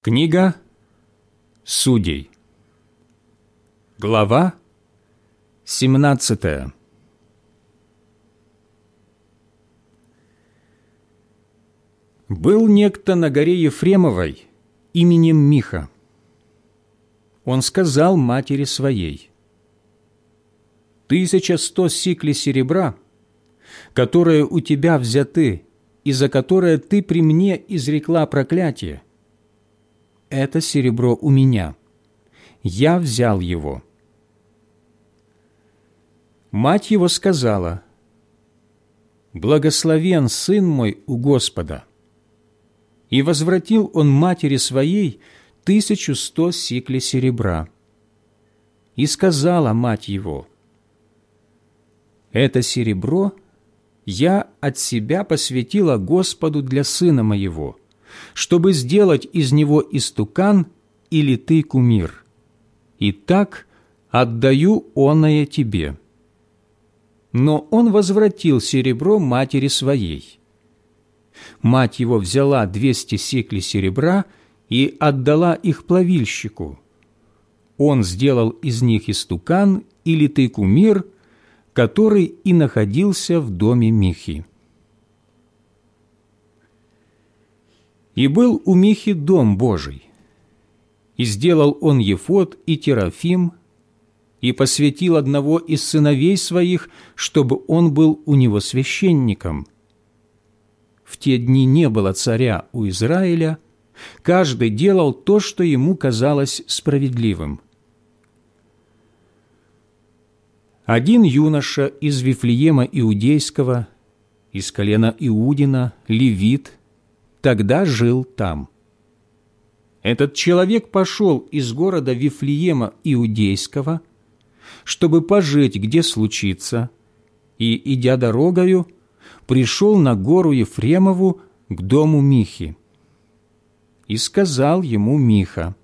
Книга Судей Глава 17 Был некто на горе Ефремовой именем Миха. Он сказал матери своей, «Тысяча сто сикли серебра, которые у тебя взяты, и за которое ты при мне изрекла проклятие, это серебро у меня. Я взял его». Мать его сказала, «Благословен сын мой у Господа». И возвратил он матери своей тысячу сто сиклей серебра. И сказала мать его, «Это серебро я от себя посвятила Господу для сына моего» чтобы сделать из него истукан или ты кумир. И так отдаю оное тебе». Но он возвратил серебро матери своей. Мать его взяла двести секлей серебра и отдала их плавильщику. Он сделал из них истукан или ты кумир, который и находился в доме Михи. И был у Михи дом Божий. И сделал он Ефот и Терафим, и посвятил одного из сыновей своих, чтобы он был у него священником. В те дни не было царя у Израиля, каждый делал то, что ему казалось справедливым. Один юноша из Вифлеема Иудейского, из колена Иудина, левит, тогда жил там. Этот человек пошел из города Вифлеема Иудейского, чтобы пожить, где случится, и, идя дорогою, пришел на гору Ефремову к дому Михи. И сказал ему Миха,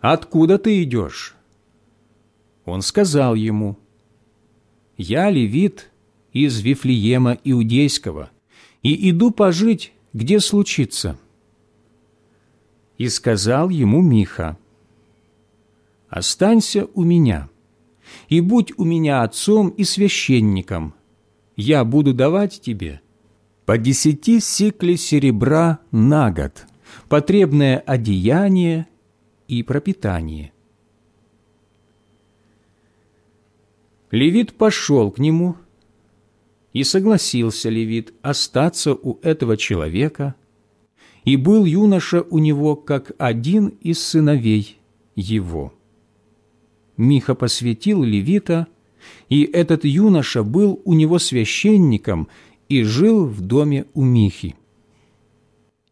«Откуда ты идешь?» Он сказал ему, «Я левит из Вифлеема Иудейского, и иду пожить, где случится». И сказал ему Миха, «Останься у меня, и будь у меня отцом и священником. Я буду давать тебе по десяти сиклей серебра на год, потребное одеяние и пропитание». Левит пошел к нему и согласился левит остаться у этого человека, и был юноша у него как один из сыновей его. Миха посвятил левита, и этот юноша был у него священником и жил в доме у Михи.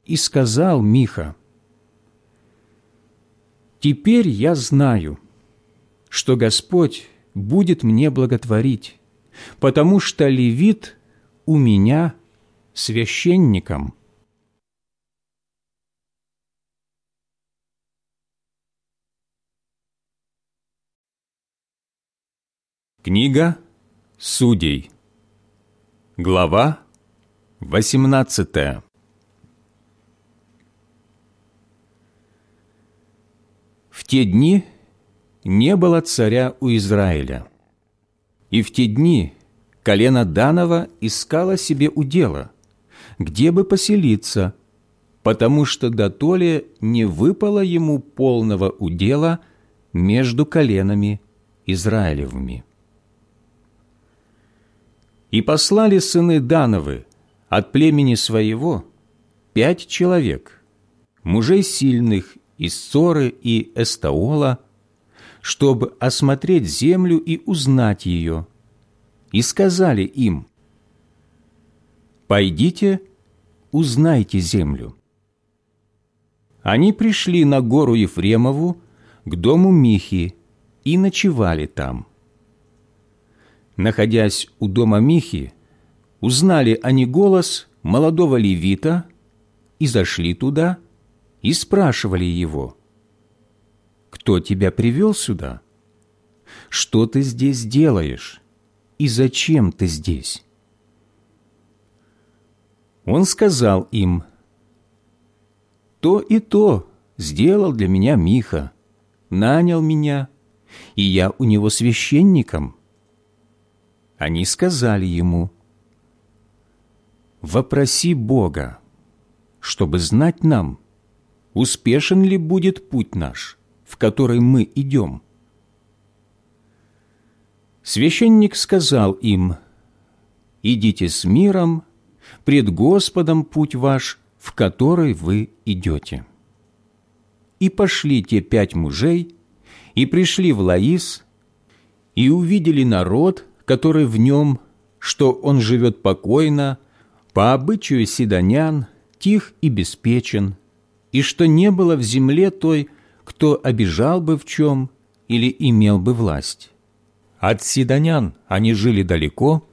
И сказал Миха, «Теперь я знаю, что Господь будет мне благотворить, потому что левит у меня священником». Книга Судей Глава 18 В те дни не было царя у Израиля. И в те дни колено Данова искало себе удела, где бы поселиться, потому что дотоле не выпало ему полного удела между коленами Израилевыми. И послали сыны Дановы от племени своего пять человек, мужей сильных из Соры и Эстаола, чтобы осмотреть землю и узнать ее, и сказали им, «Пойдите, узнайте землю». Они пришли на гору Ефремову к дому Михи и ночевали там. Находясь у дома Михи, узнали они голос молодого левита и зашли туда и спрашивали его – кто тебя привел сюда? Что ты здесь делаешь? И зачем ты здесь?» Он сказал им, то и то сделал для меня Миха, нанял меня, и я у него священником». Они сказали ему, «Вопроси Бога, чтобы знать нам, успешен ли будет путь наш, в который мы идем». Священник сказал им, «Идите с миром, пред Господом путь ваш, в который вы идете». И пошли те пять мужей, и пришли в Лаис, и увидели народ, который в нем, что он живет покойно, по обычаю седонян, тих и беспечен, и что не было в земле той, кто обижал бы в чем или имел бы власть. От седонян они жили далеко,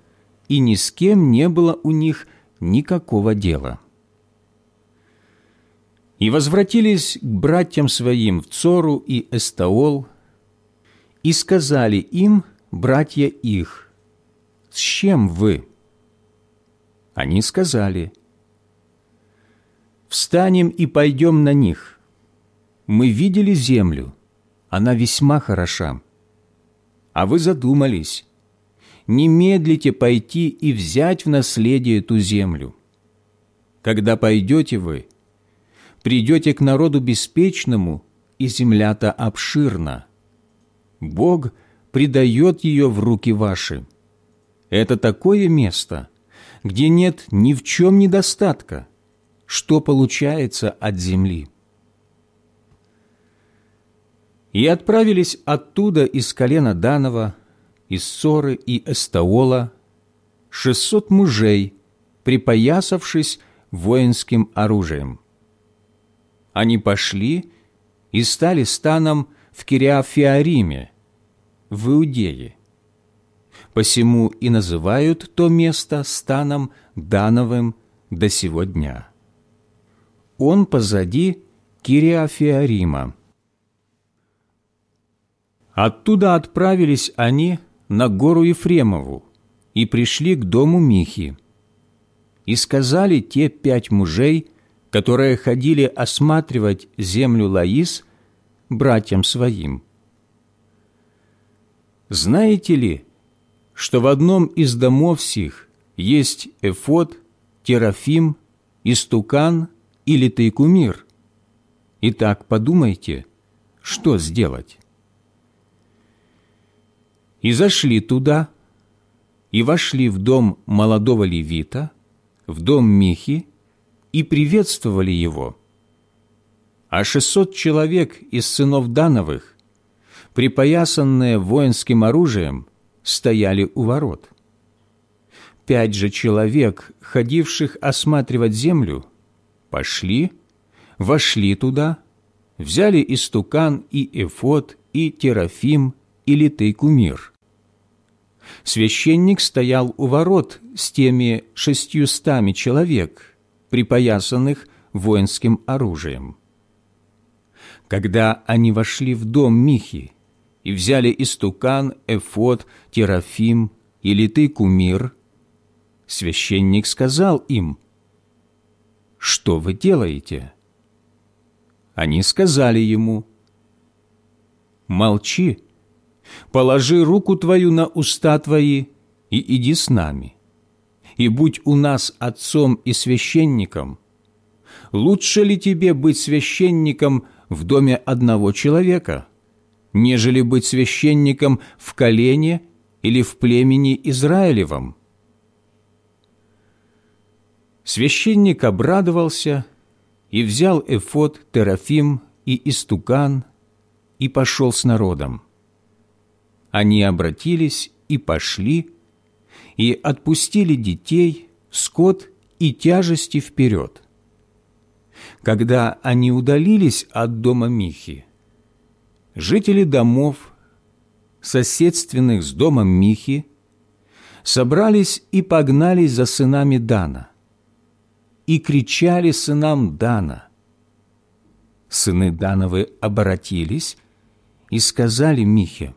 и ни с кем не было у них никакого дела. И возвратились к братьям своим в Цору и Эстаол, и сказали им, братья их, «С чем вы?» Они сказали, «Встанем и пойдем на них. Мы видели землю, она весьма хороша. А вы задумались, не медлите пойти и взять в наследие ту землю. Когда пойдете вы, придете к народу беспечному, и земля-то обширна. Бог предает ее в руки ваши. Это такое место, где нет ни в чем недостатка, что получается от земли. И отправились оттуда из колена Данова, из Соры и Эстаола, шестьсот мужей, припоясавшись воинским оружием. Они пошли и стали станом в Кириафиариме, в Иудее. Посему и называют то место станом Дановым до сего дня. Он позади Кириафиарима. Оттуда отправились они на гору Ефремову и пришли к дому Михи. И сказали те пять мужей, которые ходили осматривать землю Лаис, братьям своим. Знаете ли, что в одном из домов сих есть эфод, терафим, истукан или тайкумир? Итак, подумайте, что сделать? И зашли туда, и вошли в дом молодого левита, в дом Михи, и приветствовали его. А шестьсот человек из сынов Дановых, припоясанные воинским оружием, стояли у ворот. Пять же человек, ходивших осматривать землю, пошли, вошли туда, взяли истукан и эфот, и терафим, и литый кумир. Священник стоял у ворот с теми шестьюстами человек, припоясанных воинским оружием. Когда они вошли в дом Михи и взяли истукан, эфот, терафим и литый кумир, священник сказал им, «Что вы делаете?» Они сказали ему, «Молчи, положи руку твою на уста твои и иди с нами, и будь у нас отцом и священником. Лучше ли тебе быть священником в доме одного человека, нежели быть священником в колене или в племени Израилевом?» Священник обрадовался и взял эфот, терафим и истукан и пошел с народом они обратились и пошли, и отпустили детей, скот и тяжести вперед. Когда они удалились от дома Михи, жители домов, соседственных с домом Михи, собрались и погнались за сынами Дана, и кричали сынам Дана. Сыны Дановы обратились и сказали Михе,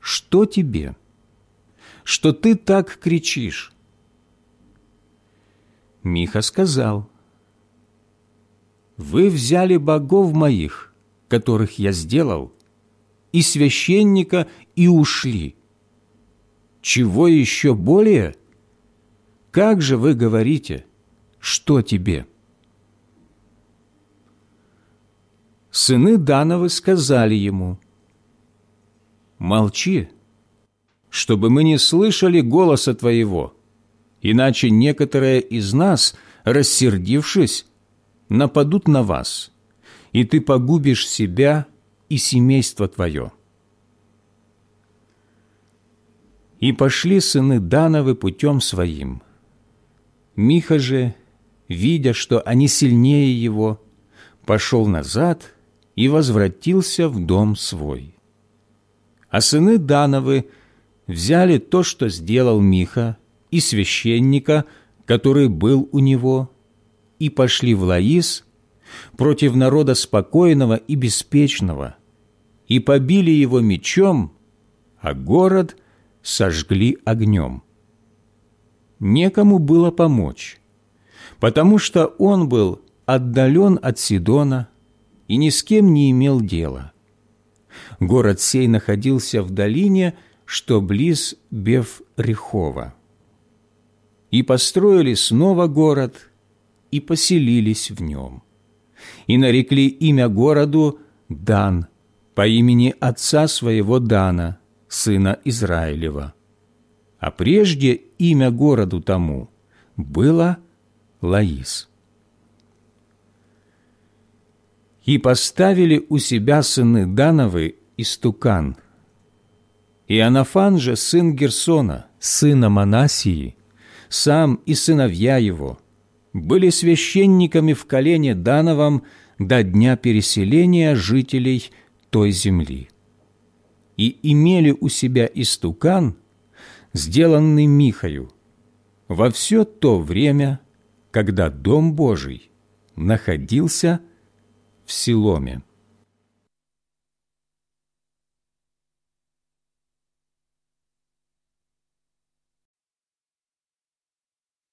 что тебе? Что ты так кричишь?» Миха сказал, вы взяли богов моих, которых я сделал, и священника, и ушли. Чего еще более? Как же вы говорите, что тебе?» Сыны Дановы сказали ему, «Молчи, чтобы мы не слышали голоса твоего, иначе некоторые из нас, рассердившись, нападут на вас, и ты погубишь себя и семейство твое». И пошли сыны Дановы путем своим. Миха же, видя, что они сильнее его, пошел назад и возвратился в дом свой. А сыны Дановы взяли то, что сделал Миха, и священника, который был у него, и пошли в Лаис против народа спокойного и беспечного, и побили его мечом, а город сожгли огнем. Некому было помочь, потому что он был отдален от Сидона и ни с кем не имел дела. Город сей находился в долине, что близ Бев-Рехова. И построили снова город, и поселились в нем. И нарекли имя городу Дан, по имени отца своего Дана, сына Израилева. А прежде имя городу тому было Лаис. И поставили у себя сыны Дановы истукан. И Анафан же, сын Герсона, сына Манасии, сам и сыновья его, были священниками в колене Дановом до дня переселения жителей той земли и имели у себя истукан, сделанный Михою, во все то время, когда Дом Божий находился в Силоме.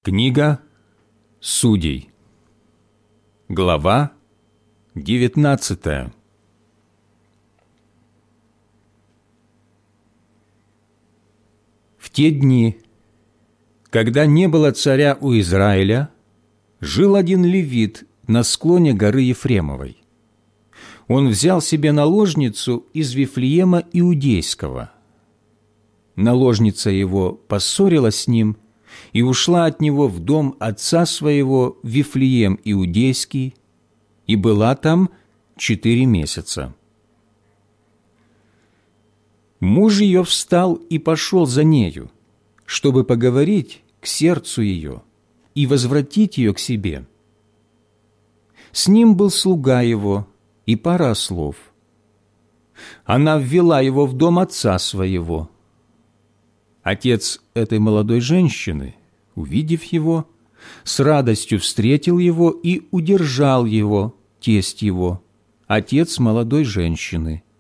Книга Судей Глава девятнадцатая те дни, когда не было царя у Израиля, жил один левит на склоне горы Ефремовой. Он взял себе наложницу из Вифлеема Иудейского. Наложница его поссорилась с ним и ушла от него в дом отца своего Вифлеем Иудейский и была там четыре месяца. Муж ее встал и пошел за нею, чтобы поговорить к сердцу ее и возвратить ее к себе. С ним был слуга его и пара слов. Она ввела его в дом отца своего. Отец этой молодой женщины, увидев его, с радостью встретил его и удержал его, тесть его, отец молодой женщины –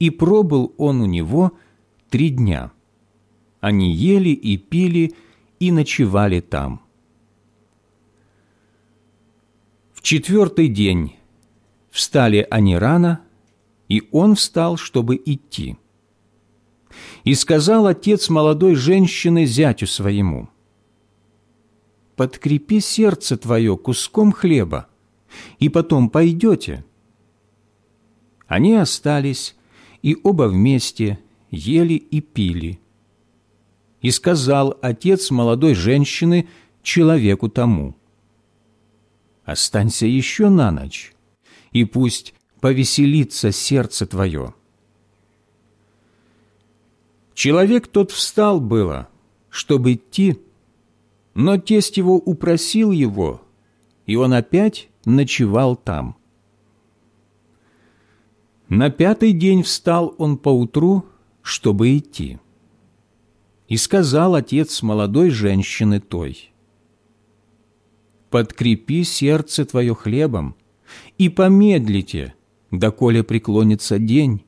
и пробыл он у него три дня. Они ели и пили и ночевали там. В четвертый день встали они рано, и он встал, чтобы идти. И сказал отец молодой женщины зятю своему, «Подкрепи сердце твое куском хлеба, и потом пойдете». Они остались и оба вместе ели и пили. И сказал отец молодой женщины человеку тому, «Останься еще на ночь, и пусть повеселится сердце твое». Человек тот встал было, чтобы идти, но тесть его упросил его, и он опять ночевал там. На пятый день встал он поутру, чтобы идти. И сказал отец молодой женщины той, «Подкрепи сердце твое хлебом, и помедлите, доколе преклонится день».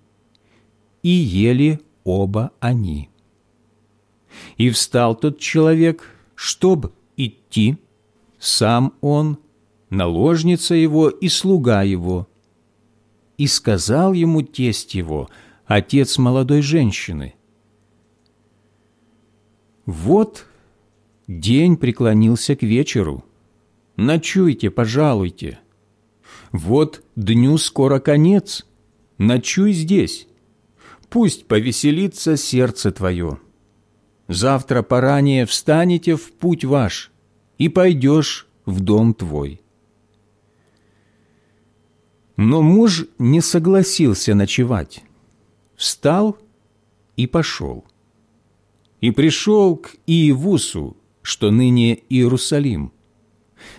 И ели оба они. И встал тот человек, чтоб идти, сам он наложница его и слуга его. И сказал ему тесть его, отец молодой женщины, «Вот день преклонился к вечеру, ночуйте, пожалуйте. Вот дню скоро конец, ночуй здесь, пусть повеселится сердце твое. Завтра поранее встанете в путь ваш, и пойдешь в дом твой». Но муж не согласился ночевать, встал и пошел. И пришел к Иевусу, что ныне Иерусалим.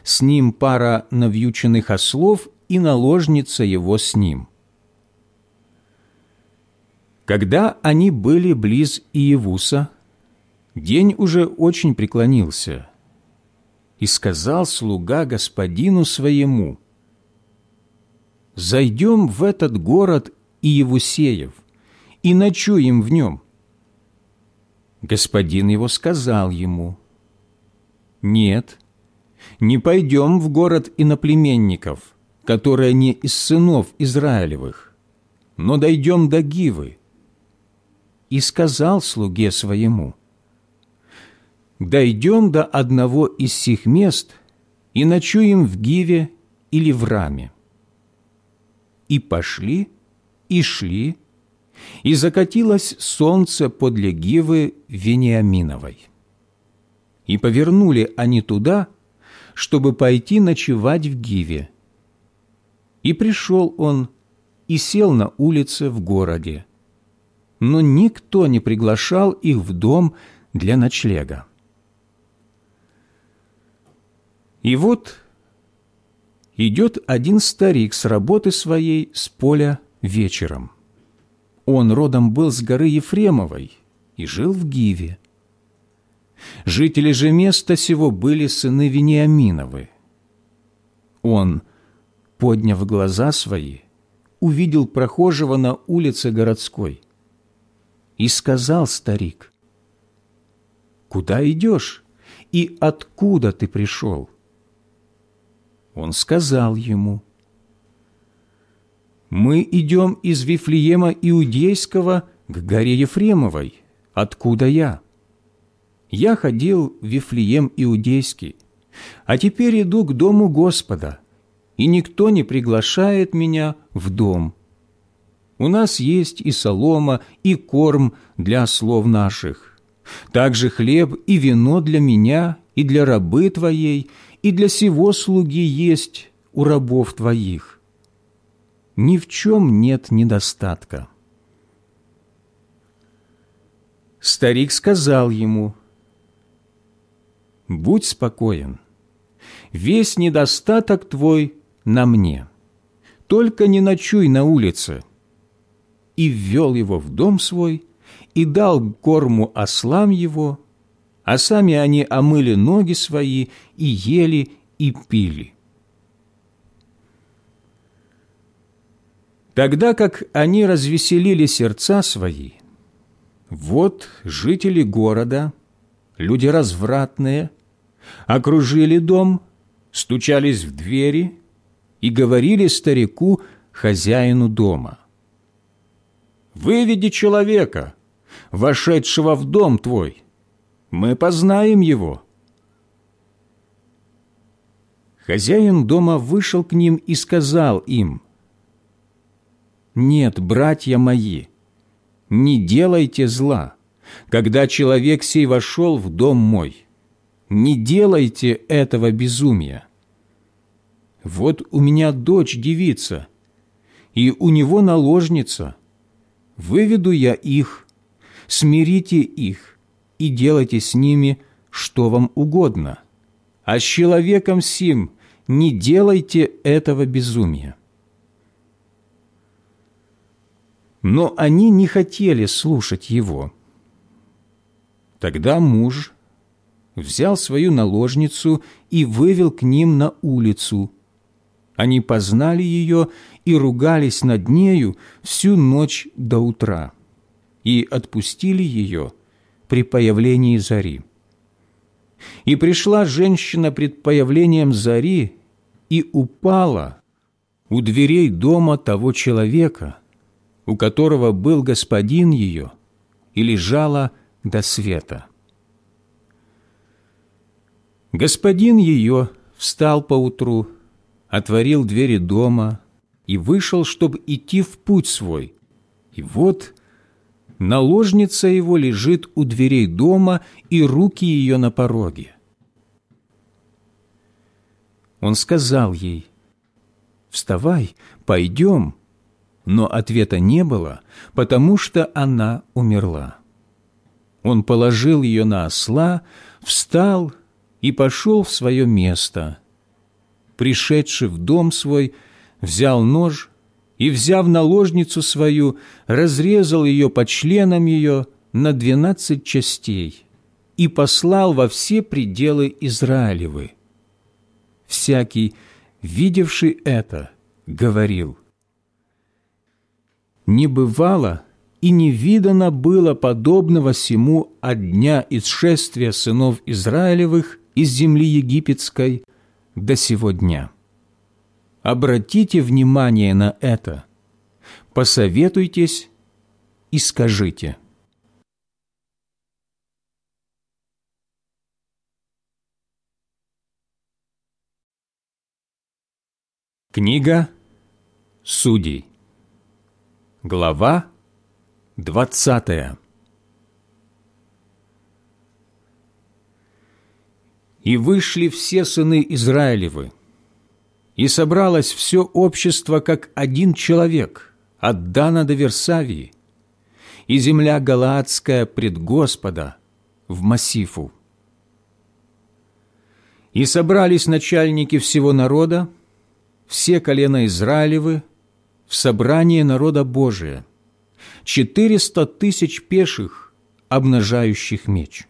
С ним пара навьюченных ослов и наложница его с ним. Когда они были близ Иевуса, день уже очень преклонился, и сказал слуга господину своему, «Зайдем в этот город Иевусеев и ночуем в нем». Господин его сказал ему, «Нет, не пойдем в город иноплеменников, которые не из сынов Израилевых, но дойдем до Гивы». И сказал слуге своему, «Дойдем до одного из сих мест и ночуем в Гиве или в Раме». И пошли, и шли, и закатилось солнце подле Гивы Вениаминовой. И повернули они туда, чтобы пойти ночевать в Гиве. И пришел он и сел на улице в городе. Но никто не приглашал их в дом для ночлега. И вот идет один старик с работы своей с поля вечером. Он родом был с горы Ефремовой и жил в Гиве. Жители же места сего были сыны Вениаминовы. Он, подняв глаза свои, увидел прохожего на улице городской. И сказал старик, «Куда идешь и откуда ты пришел?» Он сказал ему, мы идем из Вифлеема Иудейского к горе Ефремовой, откуда я. Я ходил в Вифлеем Иудейский, а теперь иду к дому Господа, и никто не приглашает меня в дом. У нас есть и солома, и корм для слов наших, также хлеб и вино для меня, и для рабы Твоей, и для сего слуги есть у рабов Твоих ни в чем нет недостатка. Старик сказал ему, «Будь спокоен, весь недостаток твой на мне, только не ночуй на улице». И ввел его в дом свой, и дал корму ослам его, а сами они омыли ноги свои и ели и пили. Тогда как они развеселили сердца свои, вот жители города, люди развратные, окружили дом, стучались в двери и говорили старику, хозяину дома. «Выведи человека, вошедшего в дом твой, мы познаем его». Хозяин дома вышел к ним и сказал им – нет, братья мои, не делайте зла, когда человек сей вошел в дом мой. Не делайте этого безумия. Вот у меня дочь девица, и у него наложница. Выведу я их, смирите их и делайте с ними, что вам угодно. А с человеком сим не делайте этого безумия. но они не хотели слушать его. Тогда муж взял свою наложницу и вывел к ним на улицу. Они познали ее и ругались над нею всю ночь до утра и отпустили ее при появлении зари. И пришла женщина пред появлением зари и упала у дверей дома того человека, у которого был господин ее, и лежала до света. Господин ее встал поутру, отворил двери дома и вышел, чтобы идти в путь свой. И вот наложница его лежит у дверей дома, и руки ее на пороге. Он сказал ей, «Вставай, пойдем». Но ответа не было, потому что она умерла. Он положил ее на осла, встал и пошел в свое место. Пришедший в дом свой, взял нож и, взяв наложницу свою, разрезал ее по членам ее на двенадцать частей и послал во все пределы Израилевы всякий, видевший это, говорил, «Не бывало и не видано было подобного сему от дня исшествия сынов Израилевых из земли египетской до сего дня. Обратите внимание на это, посоветуйтесь и скажите – Книга Судей. Глава двадцатая. И вышли все сыны Израилевы, и собралось все общество, как один человек, от Дана до Версавии, и земля Галаадская пред Господа в Массифу. И собрались начальники всего народа, все колена Израилевы в собрание народа Божия, четыреста тысяч пеших, обнажающих меч.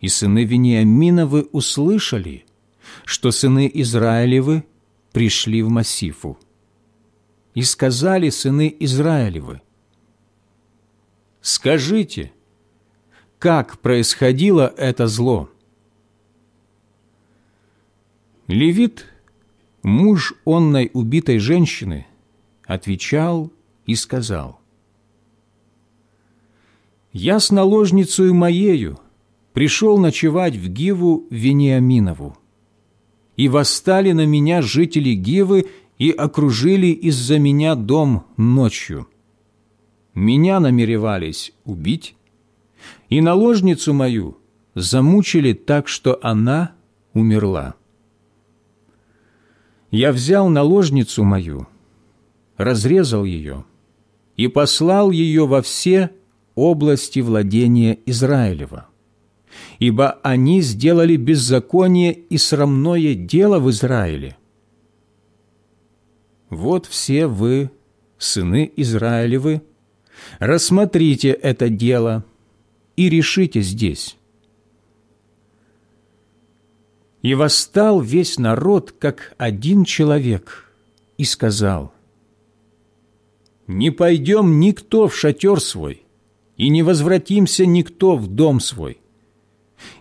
И сыны Вениаминовы услышали, что сыны Израилевы пришли в Массифу. И сказали сыны Израилевы, «Скажите, как происходило это зло?» Левит муж онной убитой женщины отвечал и сказал, «Я с наложницей моею пришел ночевать в Гиву Вениаминову, и восстали на меня жители Гивы и окружили из-за меня дом ночью. Меня намеревались убить, и наложницу мою замучили так, что она умерла я взял наложницу мою, разрезал ее и послал ее во все области владения Израилева, ибо они сделали беззаконие и срамное дело в Израиле. Вот все вы, сыны Израилевы, рассмотрите это дело и решите здесь, и восстал весь народ, как один человек, и сказал, «Не пойдем никто в шатер свой, и не возвратимся никто в дом свой.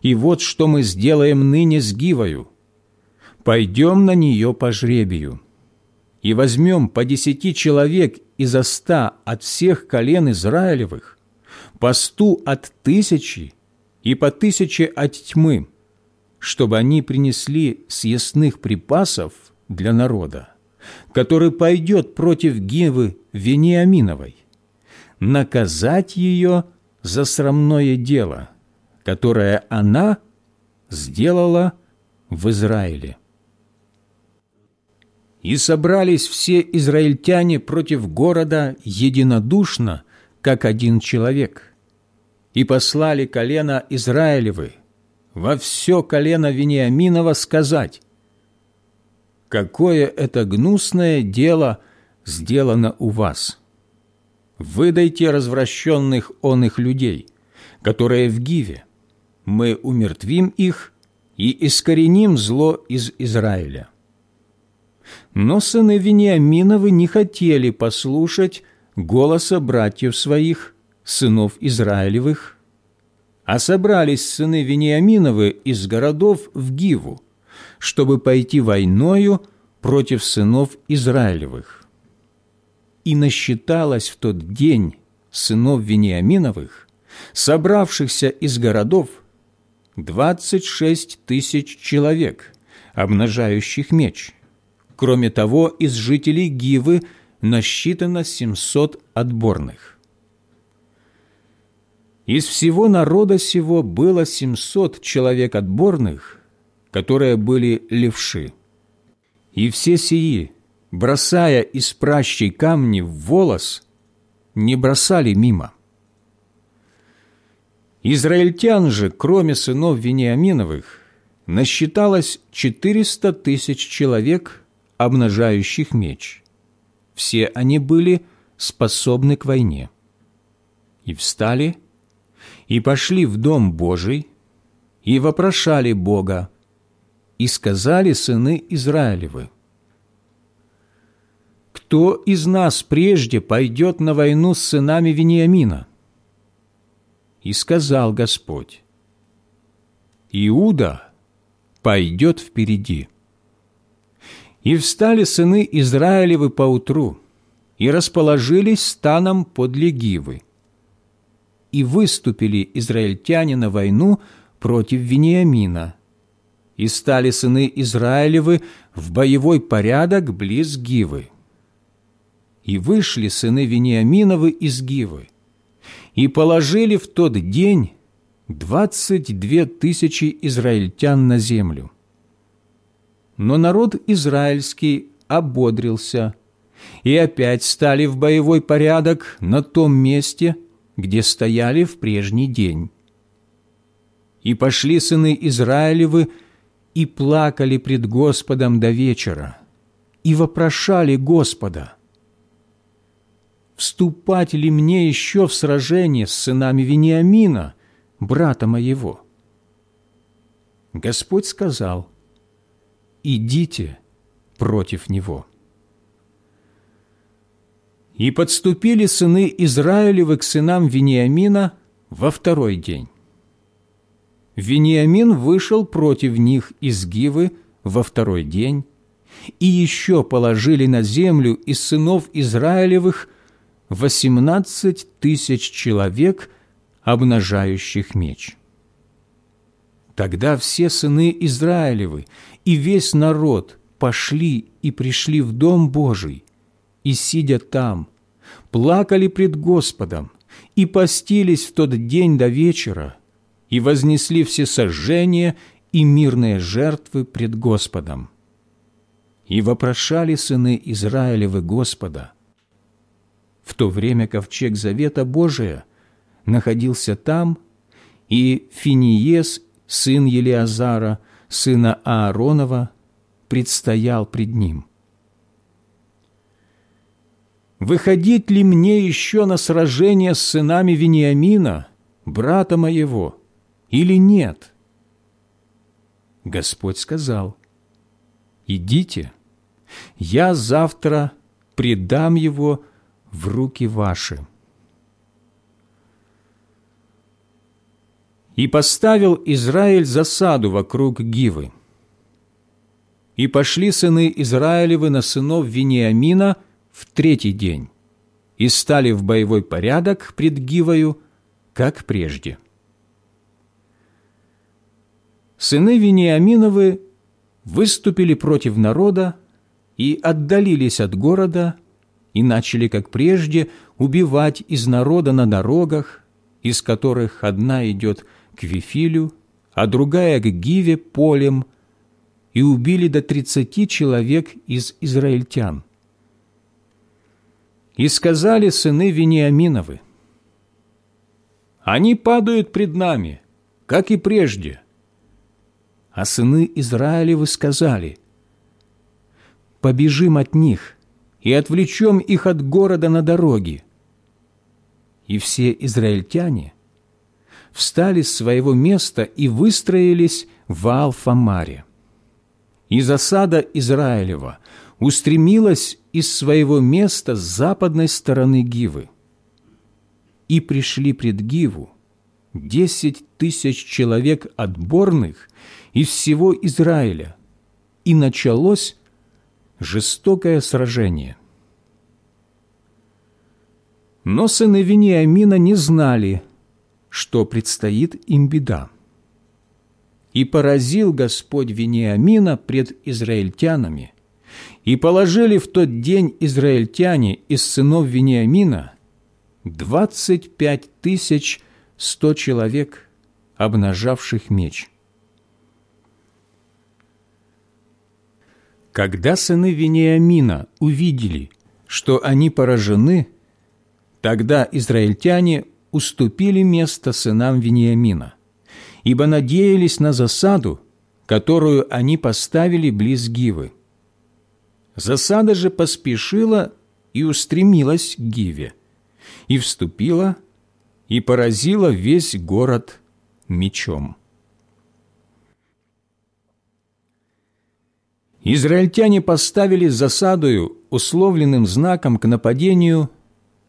И вот что мы сделаем ныне с Гивою. Пойдем на нее по жребию, и возьмем по десяти человек изо ста от всех колен Израилевых, по сту от тысячи и по тысяче от тьмы, чтобы они принесли съестных припасов для народа, который пойдет против Гивы Вениаминовой, наказать ее за срамное дело, которое она сделала в Израиле. И собрались все израильтяне против города единодушно, как один человек, и послали колено Израилевы во все колено Вениаминова сказать, «Какое это гнусное дело сделано у вас! Выдайте развращенных он их людей, которые в Гиве. Мы умертвим их и искореним зло из Израиля». Но сыны Вениаминовы не хотели послушать голоса братьев своих, сынов Израилевых, а собрались сыны Вениаминовы из городов в Гиву, чтобы пойти войною против сынов Израилевых. И насчиталось в тот день сынов Вениаминовых, собравшихся из городов, двадцать шесть тысяч человек, обнажающих меч. Кроме того, из жителей Гивы насчитано семьсот отборных. Из всего народа сего было семьсот человек отборных, которые были левши. И все сии, бросая из пращей камни в волос, не бросали мимо. Израильтян же, кроме сынов Вениаминовых, насчиталось четыреста тысяч человек, обнажающих меч. Все они были способны к войне. И встали, и пошли в Дом Божий, и вопрошали Бога, и сказали сыны Израилевы, «Кто из нас прежде пойдет на войну с сынами Вениамина?» И сказал Господь, «Иуда пойдет впереди». И встали сыны Израилевы поутру, и расположились станом подле Гивы. И выступили израильтяне на войну против Вениамина. И стали сыны Израилевы в боевой порядок близ Гивы. И вышли сыны Вениаминовы из Гивы, и положили в тот день двадцать две тысячи израильтян на землю. Но народ израильский ободрился, и опять стали в боевой порядок на том месте, где стояли в прежний день. И пошли сыны Израилевы и плакали пред Господом до вечера, и вопрошали Господа, «Вступать ли мне еще в сражение с сынами Вениамина, брата моего?» Господь сказал, идите против него». И подступили сыны Израилевы к сынам Вениамина во второй день. Вениамин вышел против них из Гивы во второй день, и еще положили на землю из сынов Израилевых восемнадцать тысяч человек, обнажающих меч. Тогда все сыны Израилевы и весь народ пошли и пришли в Дом Божий, и, сидя там, плакали пред Господом, и постились в тот день до вечера, и вознесли все сожжения и мирные жертвы пред Господом. И вопрошали сыны Израилевы Господа. В то время ковчег Завета Божия находился там, и Финиес, сын Елиазара, сына Ааронова, предстоял пред ним. «Выходить ли мне еще на сражение с сынами Вениамина, брата моего, или нет?» Господь сказал, «Идите, я завтра предам его в руки ваши». И поставил Израиль засаду вокруг Гивы. И пошли сыны Израилевы на сынов Вениамина в третий день и стали в боевой порядок пред Гивою, как прежде. Сыны Вениаминовы выступили против народа и отдалились от города и начали, как прежде, убивать из народа на дорогах, из которых одна идет к Вифилю, а другая к Гиве полем, и убили до тридцати человек из израильтян. И сказали сыны Вениаминовы, «Они падают пред нами, как и прежде». А сыны Израилевы сказали, «Побежим от них и отвлечем их от города на дороге». И все израильтяне – встали с своего места и выстроились в Алфамаре. И засада Израилева устремилась из своего места с западной стороны Гивы. И пришли пред Гиву десять тысяч человек отборных из всего Израиля, и началось жестокое сражение. Но сыны Вениамина не знали, что предстоит им беда. И поразил Господь Вениамина пред израильтянами, и положили в тот день израильтяне из сынов Вениамина двадцать пять тысяч сто человек, обнажавших меч. Когда сыны Вениамина увидели, что они поражены, тогда израильтяне уступили место сынам Вениамина, ибо надеялись на засаду, которую они поставили близ Гивы. Засада же поспешила и устремилась к Гиве, и вступила, и поразила весь город мечом. Израильтяне поставили засадою условленным знаком к нападению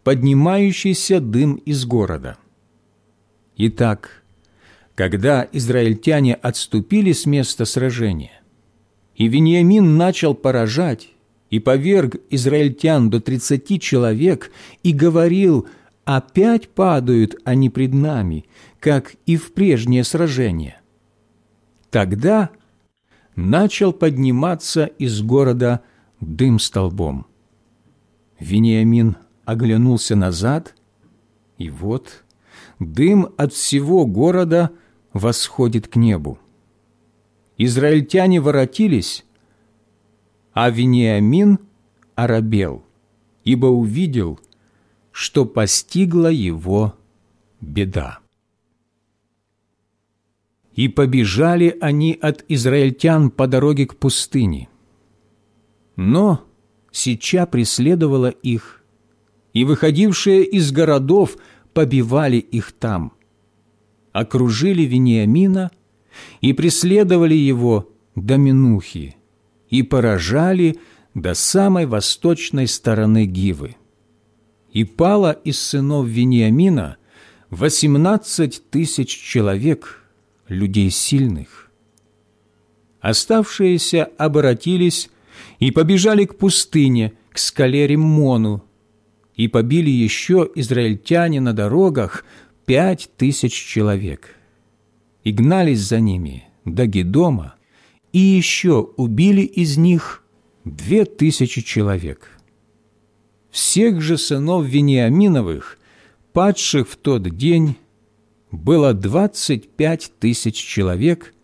поднимающийся дым из города. Итак, когда израильтяне отступили с места сражения, и Вениамин начал поражать, и поверг израильтян до тридцати человек, и говорил, «Опять падают они пред нами, как и в прежнее сражение». Тогда начал подниматься из города дым столбом. Вениамин оглянулся назад, и вот дым от всего города восходит к небу. Израильтяне воротились, а Вениамин оробел, ибо увидел, что постигла его беда. И побежали они от израильтян по дороге к пустыне. Но Сича преследовала их, и выходившие из городов побивали их там. Окружили Вениамина и преследовали его до Минухи и поражали до самой восточной стороны Гивы. И пало из сынов Вениамина восемнадцать тысяч человек, людей сильных. Оставшиеся обратились и побежали к пустыне, к скале Риммону, и побили еще израильтяне на дорогах пять тысяч человек. И гнались за ними до Гедома, и еще убили из них две тысячи человек. Всех же сынов Вениаминовых, падших в тот день, было двадцать пять тысяч человек,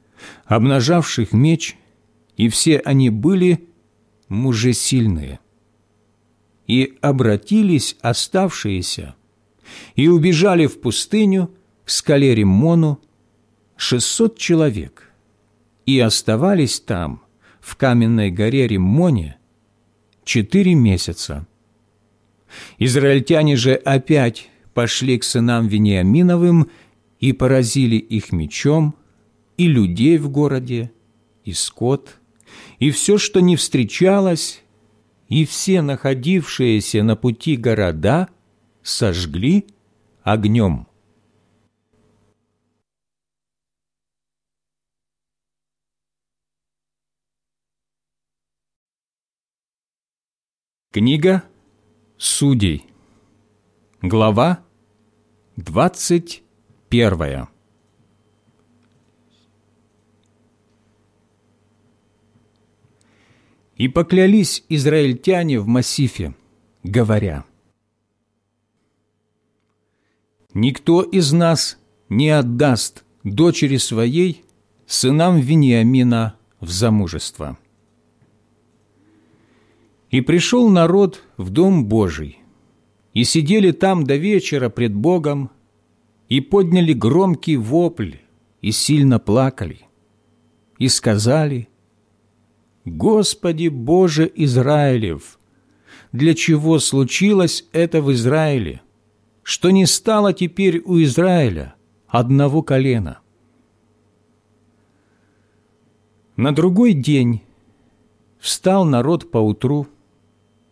обнажавших меч, и все они были мужи сильные. И обратились оставшиеся, и убежали в пустыню к скале Риммону шестьсот человек, и оставались там, в каменной горе Риммоне, четыре месяца. Израильтяне же опять пошли к сынам Вениаминовым и поразили их мечом, и людей в городе, и скот, и все, что не встречалось, и все находившиеся на пути города сожгли огнем. Книга Судей. Глава двадцать первая. И поклялись израильтяне в Массифе, говоря, «Никто из нас не отдаст дочери своей сынам Вениамина в замужество». И пришел народ в Дом Божий, и сидели там до вечера пред Богом, и подняли громкий вопль, и сильно плакали, и сказали, «Господи Боже Израилев, для чего случилось это в Израиле, что не стало теперь у Израиля одного колена?» На другой день встал народ поутру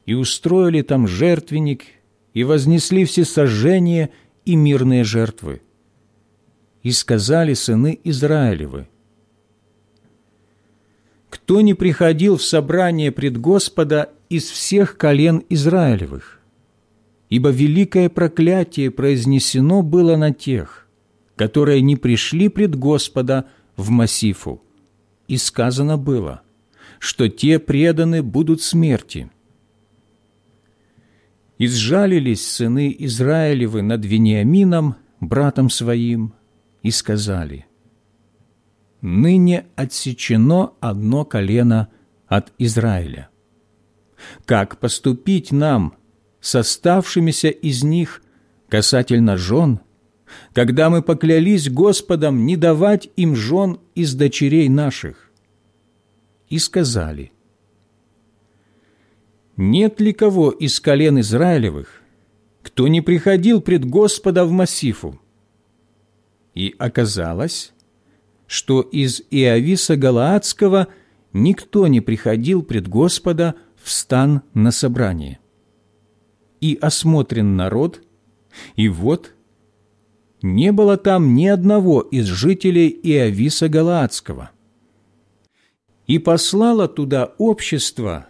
и устроили там жертвенник и вознесли все сожжения и мирные жертвы. И сказали сыны Израилевы, кто не приходил в собрание пред Господа из всех колен Израилевых, ибо великое проклятие произнесено было на тех, которые не пришли пред Господа в Массифу, и сказано было, что те преданы будут смерти. Изжалились сыны Израилевы над Вениамином, братом своим, и сказали, «Ныне отсечено одно колено от Израиля. Как поступить нам с оставшимися из них касательно жен, когда мы поклялись Господом не давать им жен из дочерей наших?» И сказали, «Нет ли кого из колен Израилевых, кто не приходил пред Господа в Массифу?» И оказалось, что из Иовиса Галаадского никто не приходил пред Господа в стан на собрание. И осмотрен народ, и вот не было там ни одного из жителей Иовиса Галаадского. И послало туда общество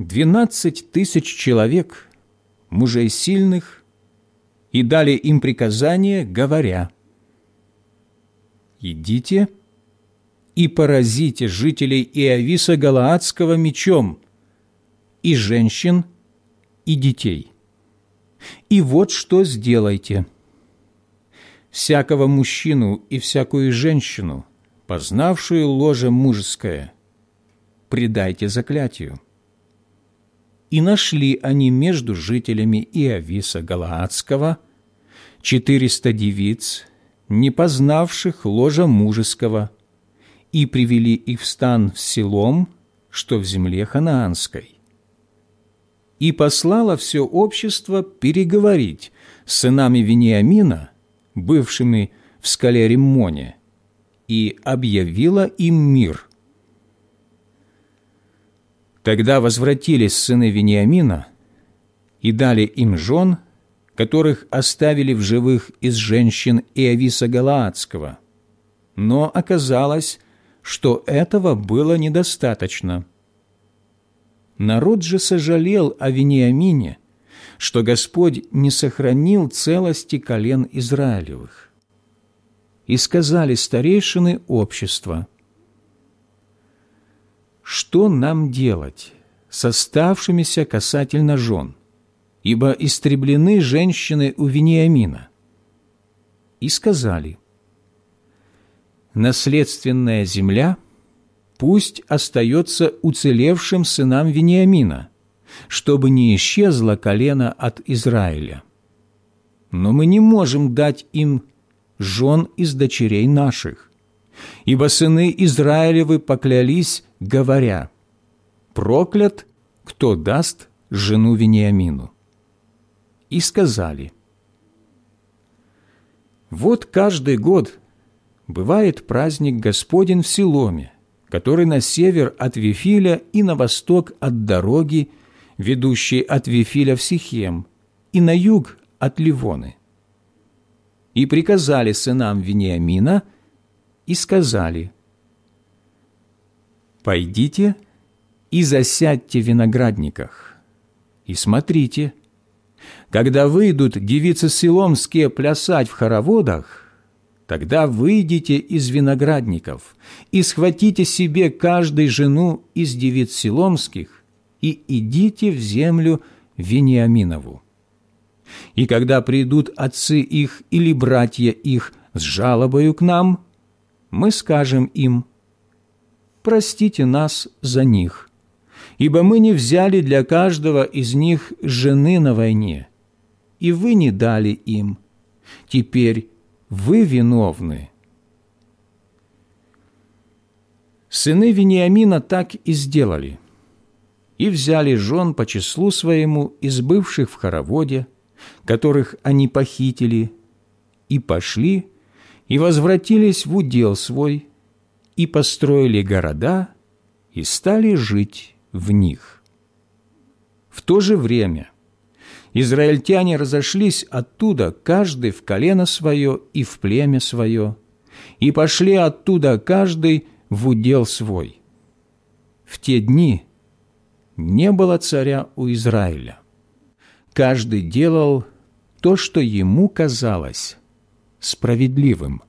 двенадцать тысяч человек, мужей сильных, и дали им приказание, говоря – «Идите и поразите жителей Иовиса Галаадского мечом, и женщин, и детей. И вот что сделайте. Всякого мужчину и всякую женщину, познавшую ложе мужеское, предайте заклятию». И нашли они между жителями Иовиса Галаадского четыреста девиц, не познавших ложа мужеского, и привели их в стан в селом, что в земле ханаанской. И послало все общество переговорить с сынами Вениамина, бывшими в скале Риммоне, и объявила им мир. Тогда возвратились сыны Вениамина и дали им жен – которых оставили в живых из женщин Иовиса Галаадского. Но оказалось, что этого было недостаточно. Народ же сожалел о Вениамине, что Господь не сохранил целости колен Израилевых. И сказали старейшины общества, «Что нам делать с оставшимися касательно жен?» ибо истреблены женщины у Вениамина. И сказали, наследственная земля пусть остается уцелевшим сынам Вениамина, чтобы не исчезло колено от Израиля. Но мы не можем дать им жен из дочерей наших, ибо сыны Израилевы поклялись, говоря, «Проклят, кто даст жену Вениамину» и сказали, «Вот каждый год бывает праздник Господень в Силоме, который на север от Вифиля и на восток от дороги, ведущей от Вифиля в Сихем, и на юг от Ливоны. И приказали сынам Вениамина и сказали, «Пойдите и засядьте в виноградниках, и смотрите, когда выйдут девицы Силомские плясать в хороводах, тогда выйдите из виноградников и схватите себе каждой жену из девиц Силомских и идите в землю Вениаминову. И когда придут отцы их или братья их с жалобою к нам, мы скажем им, «Простите нас за них, ибо мы не взяли для каждого из них жены на войне, и вы не дали им. Теперь вы виновны». Сыны Вениамина так и сделали, и взяли жен по числу своему из бывших в хороводе, которых они похитили, и пошли, и возвратились в удел свой, и построили города, и стали жить в них. В то же время – израильтяне разошлись оттуда, каждый в колено свое и в племя свое, и пошли оттуда каждый в удел свой. В те дни не было царя у Израиля. Каждый делал то, что ему казалось справедливым.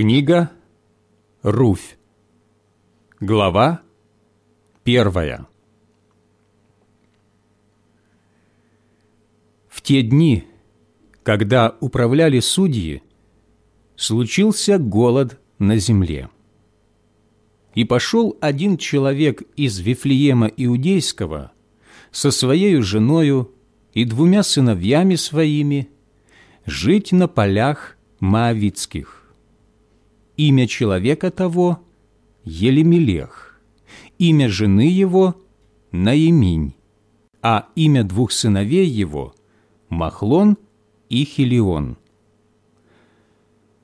Книга Руфь. Глава первая. В те дни, когда управляли судьи, случился голод на земле. И пошел один человек из Вифлеема Иудейского со своей женою и двумя сыновьями своими жить на полях Моавицких Имя человека того – Елемелех, имя жены его – Наиминь, а имя двух сыновей его – Махлон и Хилион.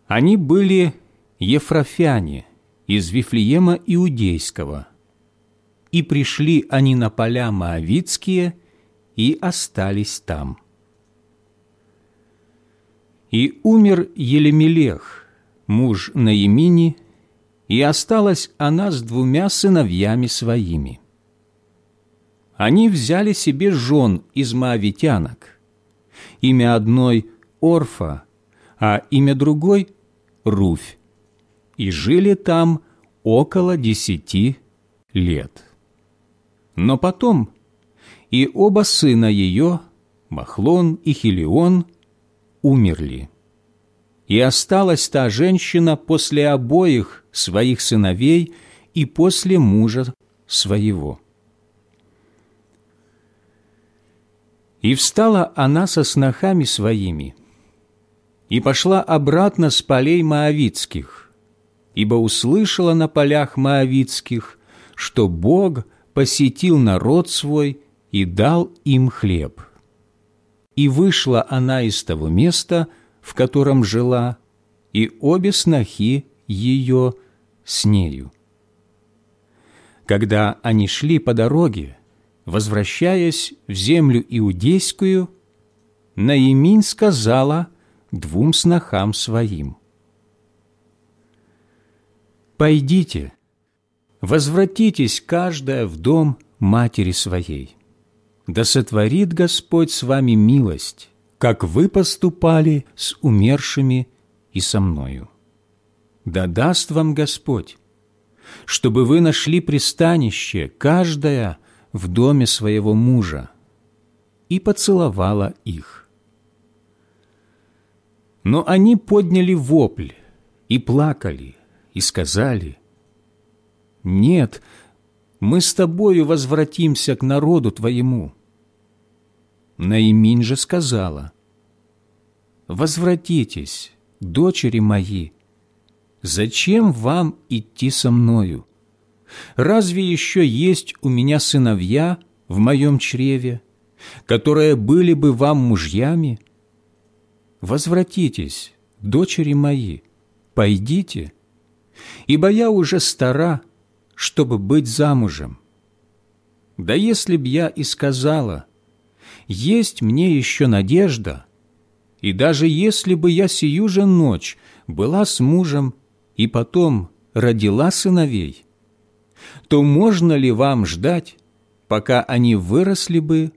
Они были ефрафяне из Вифлеема Иудейского, и пришли они на поля Моавицкие и остались там. И умер Елемелех – муж Наимини, и осталась она с двумя сыновьями своими. Они взяли себе жен из маавитянок, имя одной – Орфа, а имя другой – Руфь, и жили там около десяти лет. Но потом и оба сына ее, Махлон и Хилион, умерли и осталась та женщина после обоих своих сыновей и после мужа своего. И встала она со снохами своими, и пошла обратно с полей Моавицких, ибо услышала на полях Моавицких, что Бог посетил народ свой и дал им хлеб. И вышла она из того места, в котором жила, и обе снохи ее с нею. Когда они шли по дороге, возвращаясь в землю иудейскую, Наиминь сказала двум снохам своим, «Пойдите, возвратитесь каждая в дом матери своей, да сотворит Господь с вами милость, как вы поступали с умершими и со мною. Да даст вам Господь, чтобы вы нашли пристанище, каждая в доме своего мужа, и поцеловала их. Но они подняли вопль и плакали, и сказали, «Нет, мы с тобою возвратимся к народу твоему». Наиминь же сказала, «Возвратитесь, дочери мои, зачем вам идти со мною? Разве еще есть у меня сыновья в моем чреве, которые были бы вам мужьями? Возвратитесь, дочери мои, пойдите, ибо я уже стара, чтобы быть замужем. Да если б я и сказала – есть мне еще надежда, и даже если бы я сию же ночь была с мужем и потом родила сыновей, то можно ли вам ждать, пока они выросли бы?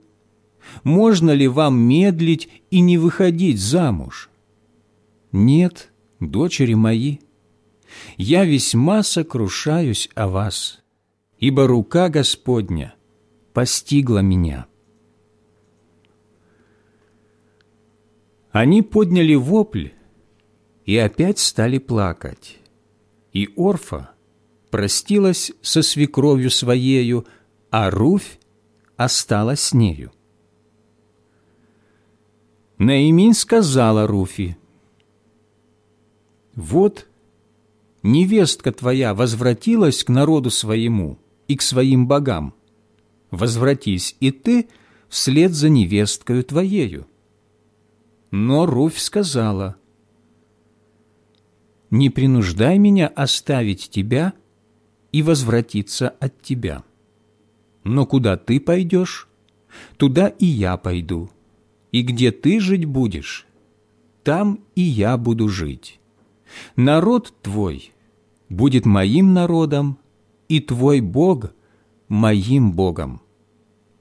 Можно ли вам медлить и не выходить замуж? Нет, дочери мои, я весьма сокрушаюсь о вас, ибо рука Господня постигла меня. Они подняли вопль и опять стали плакать. И Орфа простилась со свекровью своею, а Руфь осталась с нею. Наимин сказала Руфи, «Вот невестка твоя возвратилась к народу своему и к своим богам. Возвратись и ты вслед за невесткою твоею». Но Руфь сказала, «Не принуждай меня оставить тебя и возвратиться от тебя. Но куда ты пойдешь, туда и я пойду, и где ты жить будешь, там и я буду жить. Народ твой будет моим народом, и твой Бог моим Богом.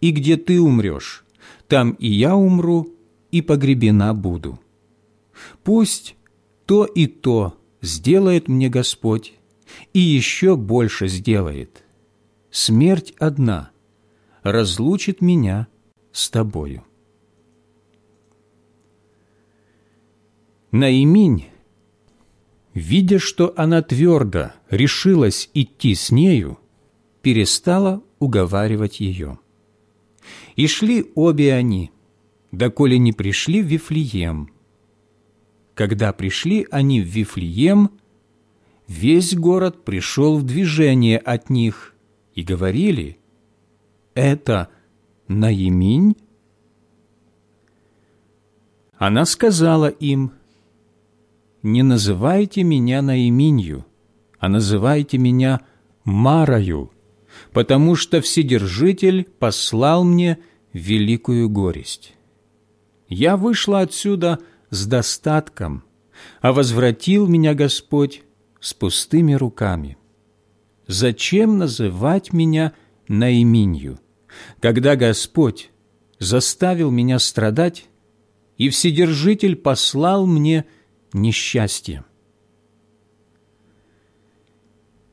И где ты умрешь, там и я умру, и погребена буду. Пусть то и то сделает мне Господь, и еще больше сделает. Смерть одна разлучит меня с тобою. Наиминь, видя, что она твердо решилась идти с нею, перестала уговаривать ее. И шли обе они, доколе не пришли в Вифлеем. Когда пришли они в Вифлеем, весь город пришел в движение от них и говорили, «Это Наиминь?» Она сказала им, «Не называйте меня Наиминью, а называйте меня Марою, потому что Вседержитель послал мне великую горесть. Я вышла отсюда с достатком, а возвратил меня Господь с пустыми руками. Зачем называть меня наименью, когда Господь заставил меня страдать, и Вседержитель послал мне несчастье?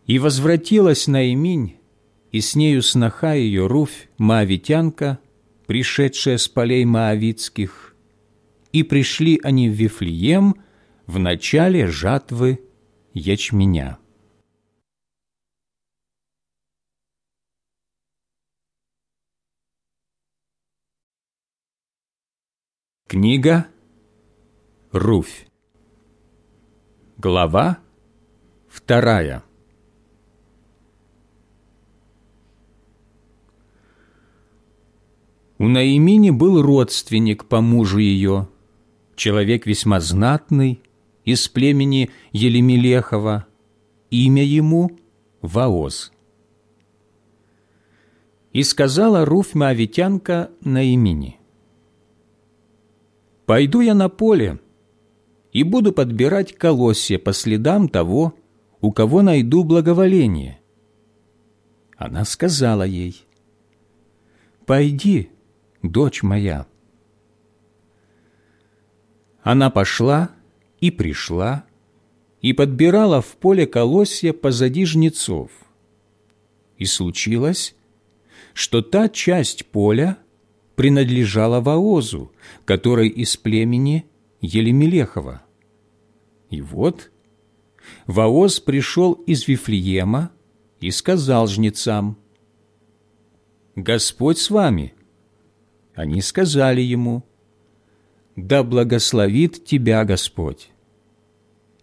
И возвратилась Наиминь, и с нею сноха ее Руфь, Моавитянка, пришедшая с полей Моавицких, и пришли они в Вифлеем в начале жатвы ячменя. Книга Руфь Глава вторая У Наимини был родственник по мужу ее, человек весьма знатный, из племени Елемелехова, имя ему Ваоз. И сказала Руфь Моавитянка Наимини, «Пойду я на поле и буду подбирать колосья по следам того, у кого найду благоволение». Она сказала ей, «Пойди, дочь моя». Она пошла и пришла, и подбирала в поле колосья позади жнецов. И случилось, что та часть поля принадлежала Воозу, который из племени Елемелехова. И вот Вооз пришел из Вифлеема и сказал жнецам, «Господь с вами». Они сказали ему, «Да благословит тебя Господь».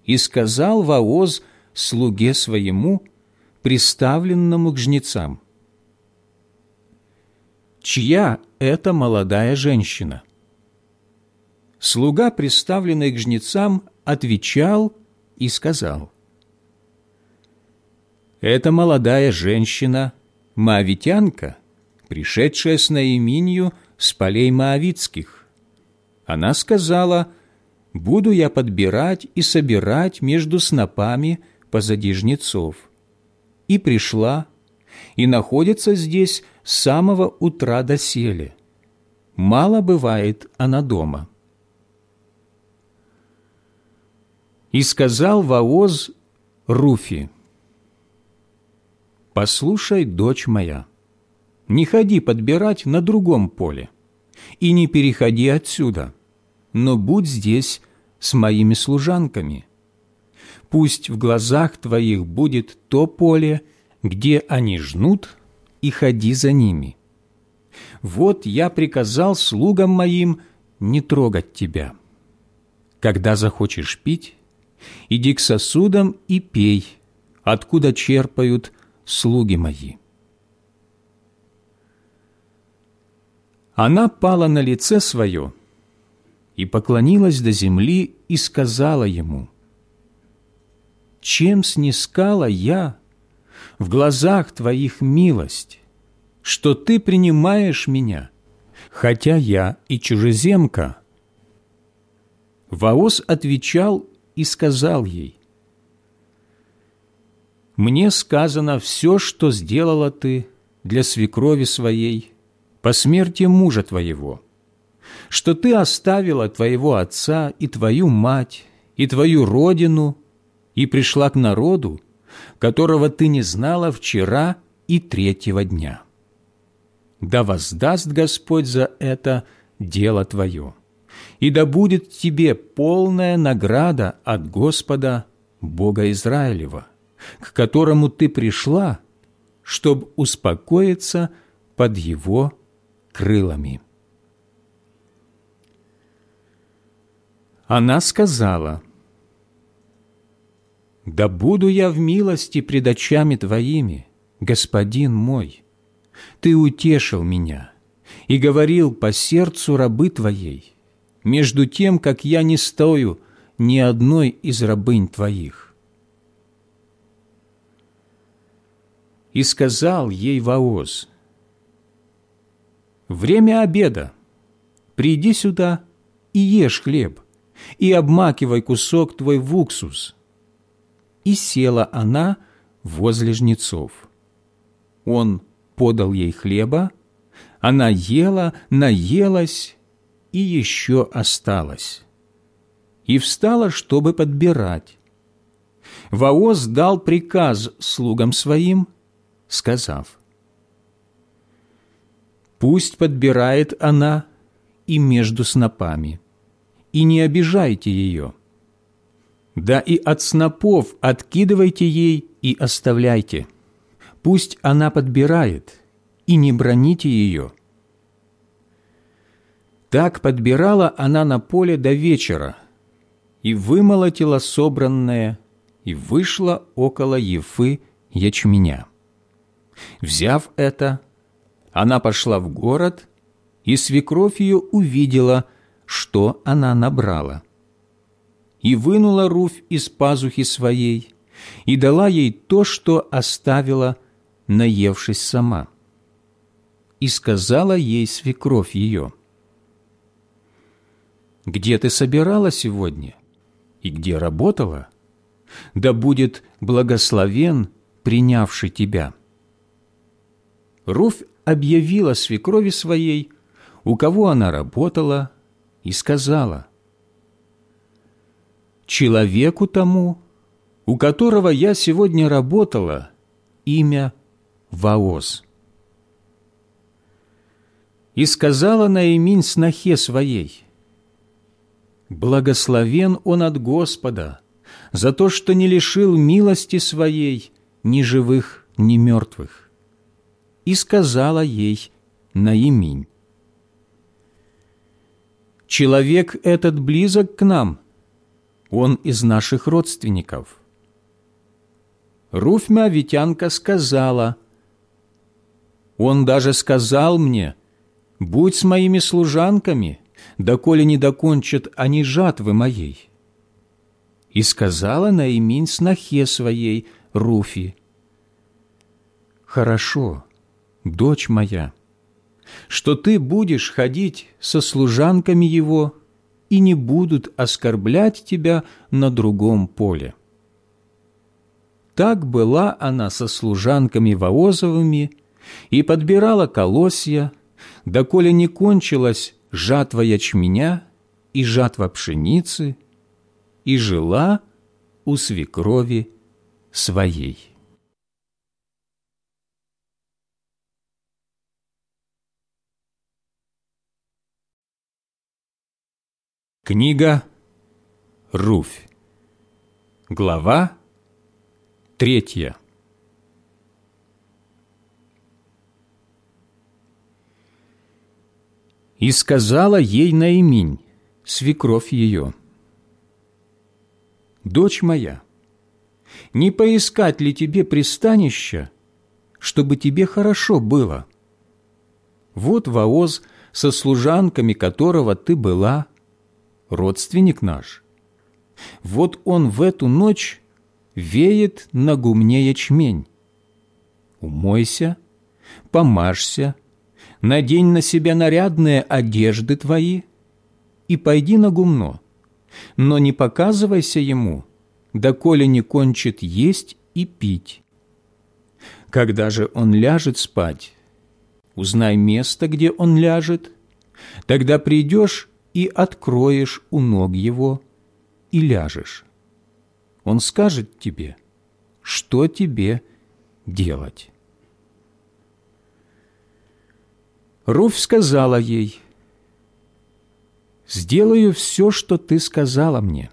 И сказал Ваоз слуге своему, приставленному к жнецам, «Чья это молодая женщина?» Слуга, приставленный к жнецам, отвечал и сказал, «Это молодая женщина, маавитянка, пришедшая с Наиминью с полей Моавицких. Она сказала, «Буду я подбирать и собирать между снопами позади жнецов». И пришла, и находится здесь с самого утра до сели. Мало бывает она дома. И сказал Ваоз Руфи, «Послушай, дочь моя, не ходи подбирать на другом поле, и не переходи отсюда, но будь здесь с моими служанками. Пусть в глазах твоих будет то поле, где они жнут, и ходи за ними. Вот я приказал слугам моим не трогать тебя. Когда захочешь пить, иди к сосудам и пей, откуда черпают слуги мои». Она пала на лице свое и поклонилась до земли и сказала ему, «Чем снискала я в глазах твоих милость, что ты принимаешь меня хотя я и чужеземка». Ваос отвечал и сказал ей, «Мне сказано все, что сделала ты для свекрови своей по смерти мужа твоего, что ты оставила твоего отца и твою мать, и твою родину, и пришла к народу, которого ты не знала вчера и третьего дня. Да воздаст Господь за это дело твое, и да будет тебе полная награда от Господа, Бога Израилева, к которому ты пришла, чтобы успокоиться под Его крылами. Она сказала, «Да буду я в милости пред очами Твоими, Господин мой. Ты утешил меня и говорил по сердцу рабы Твоей, между тем, как я не стою ни одной из рабынь Твоих». И сказал ей Ваоз, «Время обеда, приди сюда и ешь хлеб, и обмакивай кусок твой в уксус». И села она возле жнецов. Он подал ей хлеба, она ела, наелась и еще осталась. И встала, чтобы подбирать. Ваоз дал приказ слугам своим, сказав, «Пусть подбирает она и между снопами, и не обижайте ее. Да и от снопов откидывайте ей и оставляйте. Пусть она подбирает, и не броните ее». Так подбирала она на поле до вечера, и вымолотила собранное, и вышла около Ефы ячменя. Взяв это, она пошла в город, и свекровь ее увидела, что она набрала. И вынула Руфь из пазухи своей, и дала ей то, что оставила, наевшись сама. И сказала ей свекровь ее, «Где ты собирала сегодня? И где работала? Да будет благословен, принявший тебя». Руфь объявила свекрови своей, у кого она работала, и сказала, «Человеку тому, у которого я сегодня работала, имя Ваоз». И сказала Наиминь снохе своей, «Благословен он от Господа за то, что не лишил милости своей ни живых, ни мертвых и сказала ей Наиминь. «Человек этот близок к нам, он из наших родственников». Руфь Моавитянка сказала, «Он даже сказал мне, будь с моими служанками, доколе не докончат они жатвы моей». И сказала Наиминь снохе своей, Руфи, «Хорошо, дочь моя, что ты будешь ходить со служанками его, и не будут оскорблять тебя на другом поле». Так была она со служанками Воозовыми и подбирала колосья, доколе не кончилась жатва ячменя и жатва пшеницы, и жила у свекрови своей. Книга Руфь. Глава третья. И сказала ей Наиминь, свекровь ее, «Дочь моя, не поискать ли тебе пристанища, чтобы тебе хорошо было? Вот Ваоз, со служанками которого ты была, — родственник наш. Вот он в эту ночь веет на гумне ячмень. Умойся, помажься, надень на себя нарядные одежды твои и пойди на гумно, но не показывайся ему, доколе не кончит есть и пить. Когда же он ляжет спать, узнай место, где он ляжет, тогда придешь и откроешь у ног его и ляжешь. Он скажет тебе, что тебе делать. Руфь сказала ей, «Сделаю все, что ты сказала мне».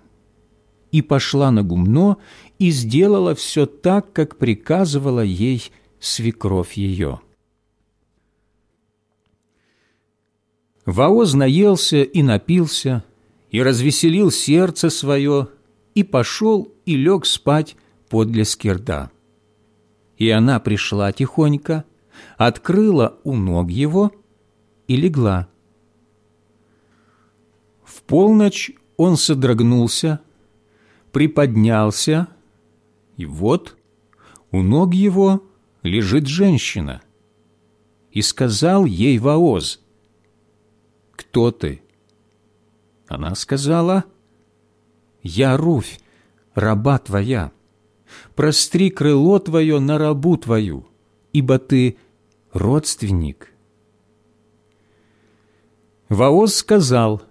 И пошла на гумно и сделала все так, как приказывала ей свекровь ее. Ваоз наелся и напился, и развеселил сердце свое, и пошел и лег спать подле скирда. И она пришла тихонько, открыла у ног его и легла. В полночь он содрогнулся, приподнялся, и вот у ног его лежит женщина. И сказал ей Ваоз, «Кто ты?» Она сказала, «Я Руфь, раба твоя. Простри крыло твое на рабу твою, ибо ты родственник Ваоз сказал,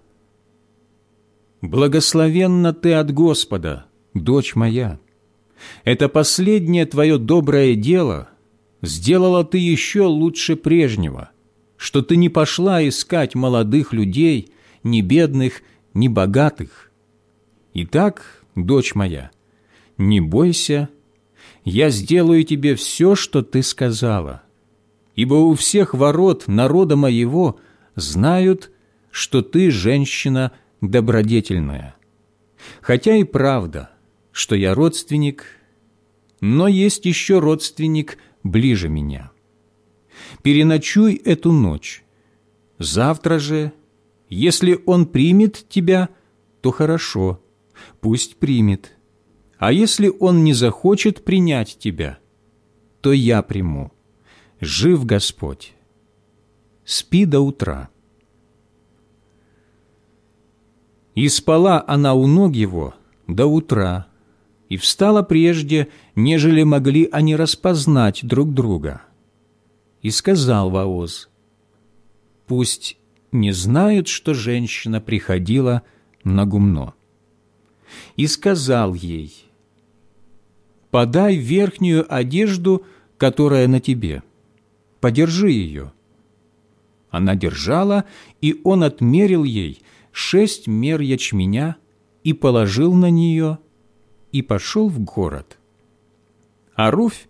«Благословенна ты от Господа, дочь моя. Это последнее твое доброе дело сделала ты еще лучше прежнего, что ты не пошла искать молодых людей, ни бедных, ни богатых. Итак, дочь моя, не бойся, я сделаю тебе все, что ты сказала, ибо у всех ворот народа моего – знают, что ты женщина добродетельная. Хотя и правда, что я родственник, но есть еще родственник ближе меня. Переночуй эту ночь. Завтра же, если он примет тебя, то хорошо, пусть примет. А если он не захочет принять тебя, то я приму. Жив Господь спи до утра». И спала она у ног его до утра, и встала прежде, нежели могли они распознать друг друга. И сказал Ваоз, «Пусть не знают, что женщина приходила на гумно». И сказал ей, «Подай верхнюю одежду, которая на тебе, подержи ее» она держала, и он отмерил ей шесть мер ячменя и положил на нее, и пошел в город. А Руфь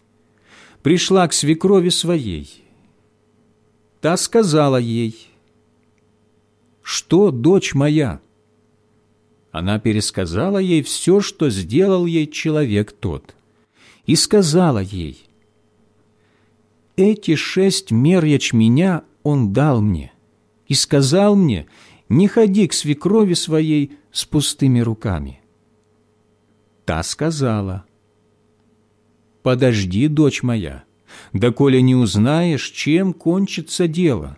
пришла к свекрови своей. Та сказала ей, «Что, дочь моя?» Она пересказала ей все, что сделал ей человек тот, и сказала ей, «Эти шесть мер ячменя он дал мне и сказал мне, не ходи к свекрови своей с пустыми руками. Та сказала, подожди, дочь моя, доколе не узнаешь, чем кончится дело,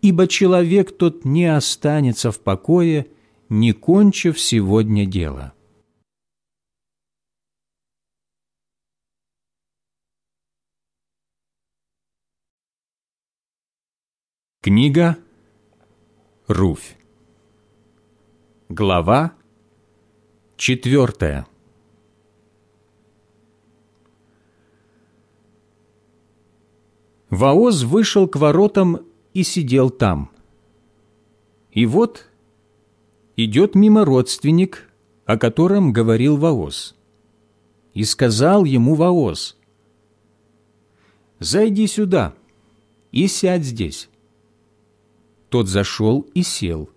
ибо человек тот не останется в покое, не кончив сегодня дело». Книга Руфь. Глава четвертая. Ваоз вышел к воротам и сидел там. И вот идет мимо родственник, о котором говорил Ваоз. И сказал ему Ваоз, «Зайди сюда и сядь здесь». Тот зашел и сел.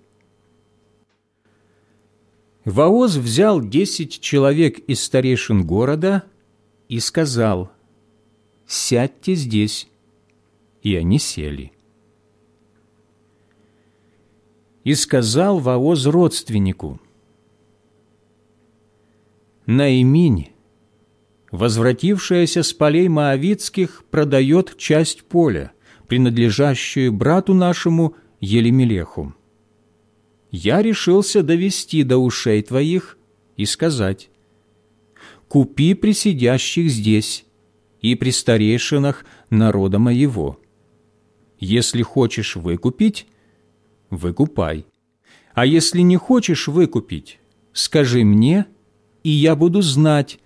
Ваоз взял десять человек из старейшин города и сказал, «Сядьте здесь». И они сели. И сказал Ваоз родственнику, «Наиминь, возвратившаяся с полей Моавицких, продает часть поля, принадлежащую брату нашему Елемелеху. Я решился довести до ушей твоих и сказать, «Купи при сидящих здесь и при старейшинах народа моего. Если хочешь выкупить, выкупай. А если не хочешь выкупить, скажи мне, и я буду знать,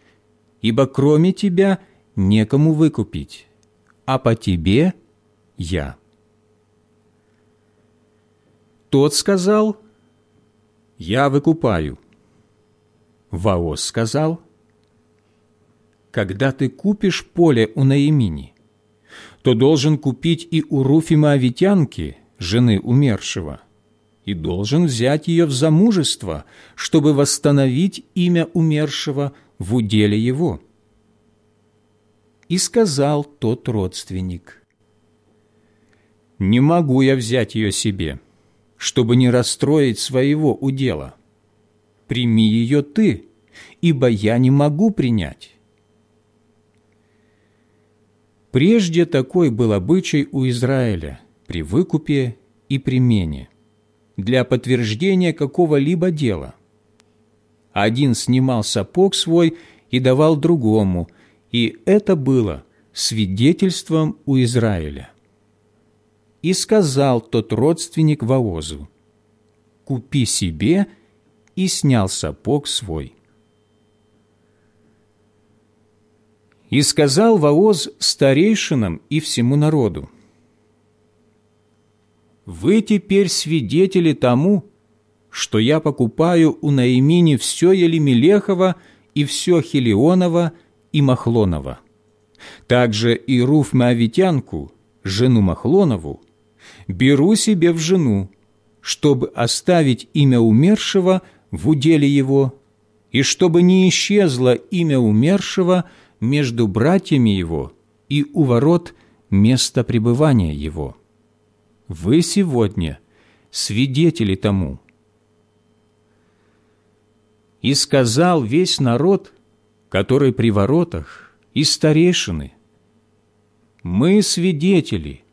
ибо кроме тебя некому выкупить, а по тебе я». Тот сказал, «Я выкупаю». Ваос сказал, «Когда ты купишь поле у Наимини, то должен купить и у Руфима Авитянки, жены умершего, и должен взять ее в замужество, чтобы восстановить имя умершего в уделе его». И сказал тот родственник, «Не могу я взять ее себе, чтобы не расстроить своего удела. Прими ее ты, ибо я не могу принять». Прежде такой был обычай у Израиля при выкупе и примене для подтверждения какого-либо дела. Один снимал сапог свой и давал другому, и это было свидетельством у Израиля. И сказал тот родственник Воозу, «Купи себе», и снял сапог свой. И сказал Вооз старейшинам и всему народу, «Вы теперь свидетели тому, что я покупаю у Наимини все Елемелехова и все Хелионова и Махлонова. Также и Руф Моавитянку, жену Махлонову, беру себе в жену, чтобы оставить имя умершего в уделе его, и чтобы не исчезло имя умершего между братьями его и у ворот места пребывания его. Вы сегодня свидетели тому. И сказал весь народ, который при воротах, и старейшины, «Мы свидетели,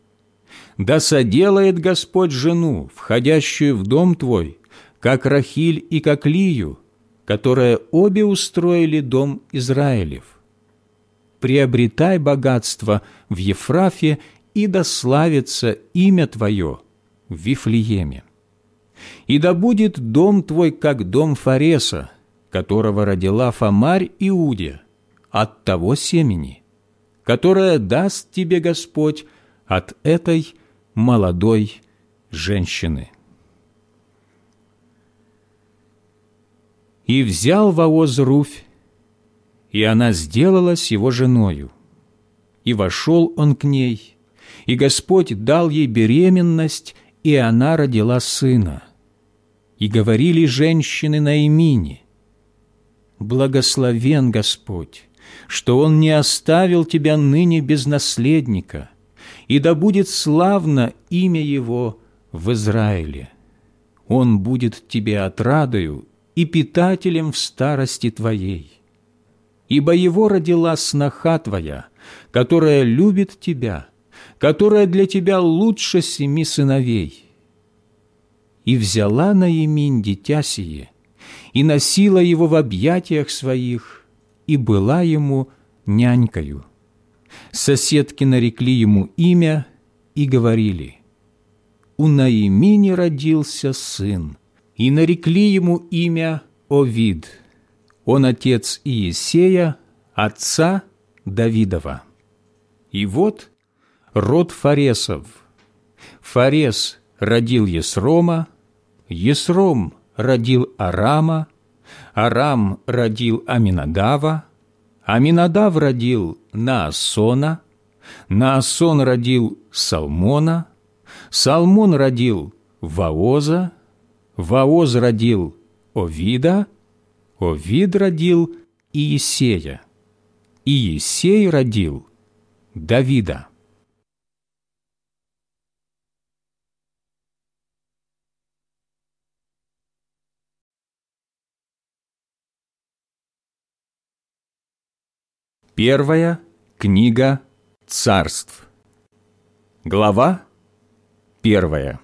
да соделает Господь жену, входящую в дом твой, как Рахиль и как Лию, которые обе устроили дом Израилев. Приобретай богатство в Ефрафе, и дославится имя Твое в Вифлееме. И да будет дом Твой, как дом Фареса, которого родила Фомарь Иуде, от того семени, которое даст тебе Господь от этой молодой женщины. И взял Вооз Руфь, и она сделалась его женою. И вошел он к ней, и Господь дал ей беременность, и она родила сына. И говорили женщины на имени, «Благословен Господь, что Он не оставил тебя ныне без наследника, и да будет славно имя Его в Израиле. Он будет тебе отрадою и питателем в старости твоей. Ибо его родила сноха твоя, которая любит тебя, которая для тебя лучше семи сыновей. И взяла Наиминь дитя сие, и носила его в объятиях своих, и была ему нянькою. Соседки нарекли ему имя и говорили, «У Наимини родился сын, и нарекли ему имя Овид. Он отец Иесея, отца Давидова. И вот род Фаресов. Фарес родил Есрома, Есром родил Арама, Арам родил Аминадава, Аминадав родил Наасона, Наасон родил Салмона, Салмон родил Ваоза, Ваоз родил Овида, Овид родил Иесея, Иесей родил Давида. Первая книга царств. Глава первая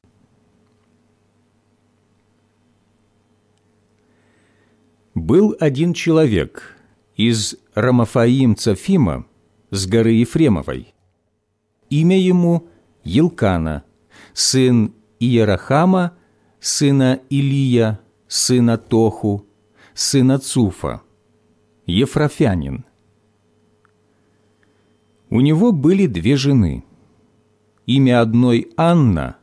Был один человек из Рамафаимца Фима с горы Ефремовой. Имя ему Елкана, сын Иерахама, сына Илия, сына Тоху, сына Цуфа, Ефрафянин. У него были две жены. Имя одной Анна,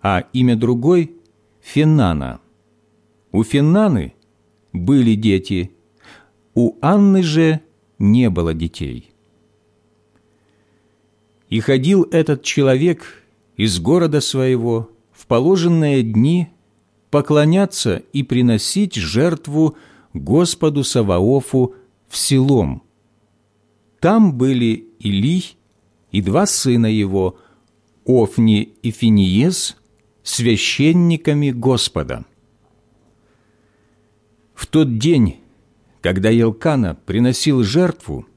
а имя другой Феннана. У Феннаны были дети, у Анны же не было детей. И ходил этот человек из города своего в положенные дни поклоняться и приносить жертву Господу Саваофу в Силом. Там были Илий и два сына его, Офни и Финиес, священниками Господа. В тот день, когда Елкана приносил жертву,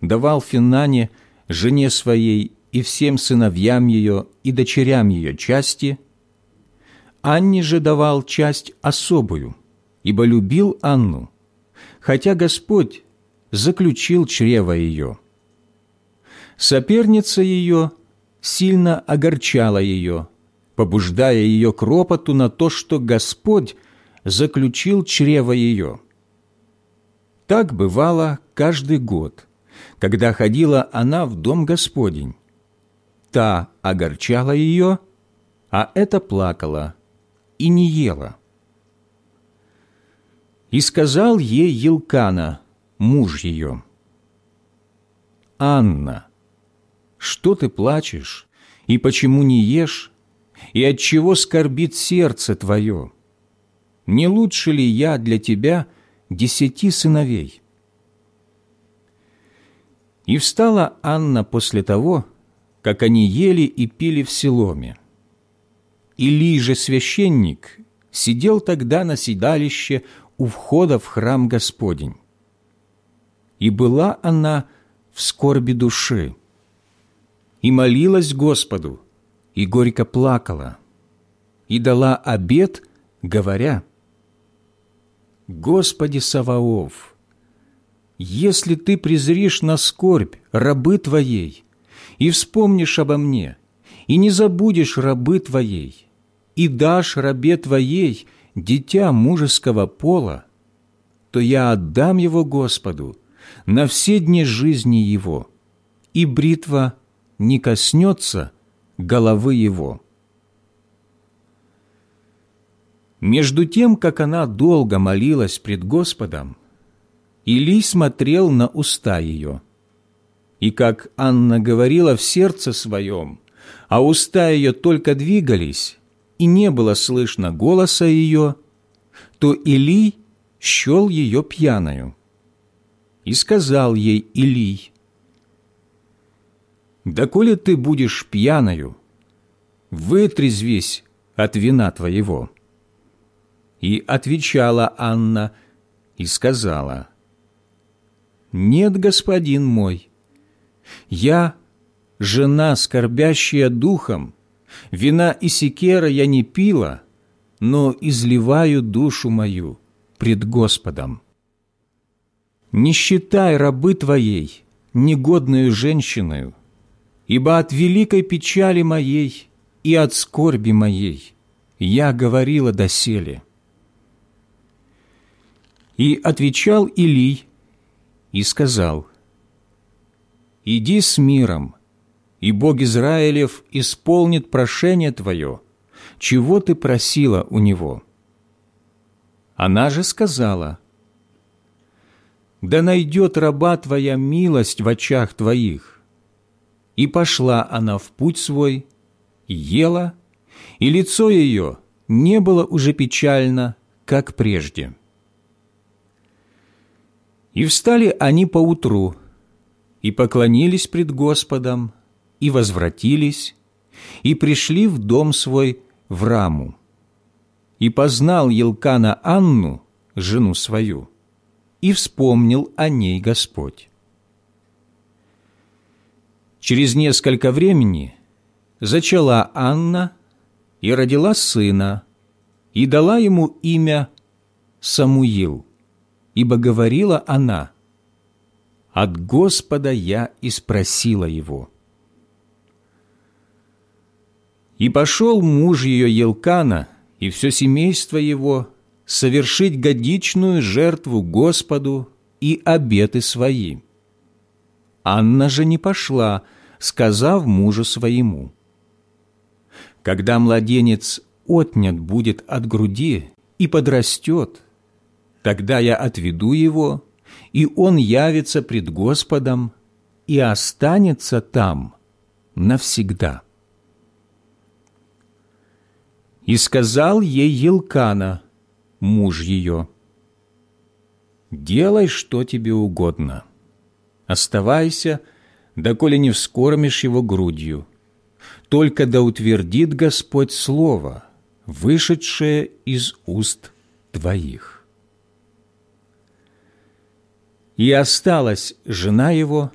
давал Финане, жене своей и всем сыновьям ее и дочерям ее части, Анне же давал часть особую, ибо любил Анну, хотя Господь заключил чрево ее. Соперница ее сильно огорчала ее, побуждая ее к ропоту на то, что Господь заключил чрево ее. Так бывало каждый год, когда ходила она в дом Господень. Та огорчала ее, а это плакала и не ела. И сказал ей Елкана, муж ее, «Анна, что ты плачешь, и почему не ешь, и от чего скорбит сердце твое? Не лучше ли я для тебя десяти сыновей?» И встала Анна после того, как они ели и пили в Селоме. Или же священник сидел тогда на седалище у входа в храм Господень. И была она в скорби души, и молилась Господу, и горько плакала, и дала обет, говоря, «Господи Саваоф, если Ты презришь на скорбь рабы Твоей и вспомнишь обо мне, и не забудешь рабы Твоей, и дашь рабе Твоей дитя мужеского пола, то я отдам его Господу на все дни жизни его, и бритва не коснется головы его». Между тем, как она долго молилась пред Господом, Илий смотрел на уста ее. И как Анна говорила в сердце своем, а уста ее только двигались, и не было слышно голоса ее, то Илий щел ее пьяною. И сказал ей Илий, «Доколе ты будешь пьяною, вытрезвись от вина твоего». И отвечала Анна и сказала, «Нет, господин мой, я, жена, скорбящая духом, Вина и секера я не пила, но изливаю душу мою пред Господом. Не считай рабы Твоей негодную женщиною, ибо от великой печали моей и от скорби моей я говорила доселе. И отвечал Илий и сказал, «Иди с миром, и Бог Израилев исполнит прошение твое, чего ты просила у Него». Она же сказала, «Да найдет раба твоя милость в очах твоих». И пошла она в путь свой, и ела, и лицо ее не было уже печально, как прежде. И встали они поутру, и поклонились пред Господом, и возвратились, и пришли в дом свой в Раму. И познал Елкана Анну, жену свою, и вспомнил о ней Господь. Через несколько времени зачала Анна и родила сына, и дала ему имя Самуил, ибо говорила она, «От Господа я и спросила его». И пошел муж ее Елкана и все семейство его совершить годичную жертву Господу и обеты свои. Анна же не пошла, сказав мужу своему, «Когда младенец отнят будет от груди и подрастет, тогда я отведу его, и он явится пред Господом и останется там навсегда». И сказал ей Елкана, муж ее, «Делай, что тебе угодно. Оставайся, доколе не вскормишь его грудью. Только да утвердит Господь слово, вышедшее из уст твоих». И осталась жена его,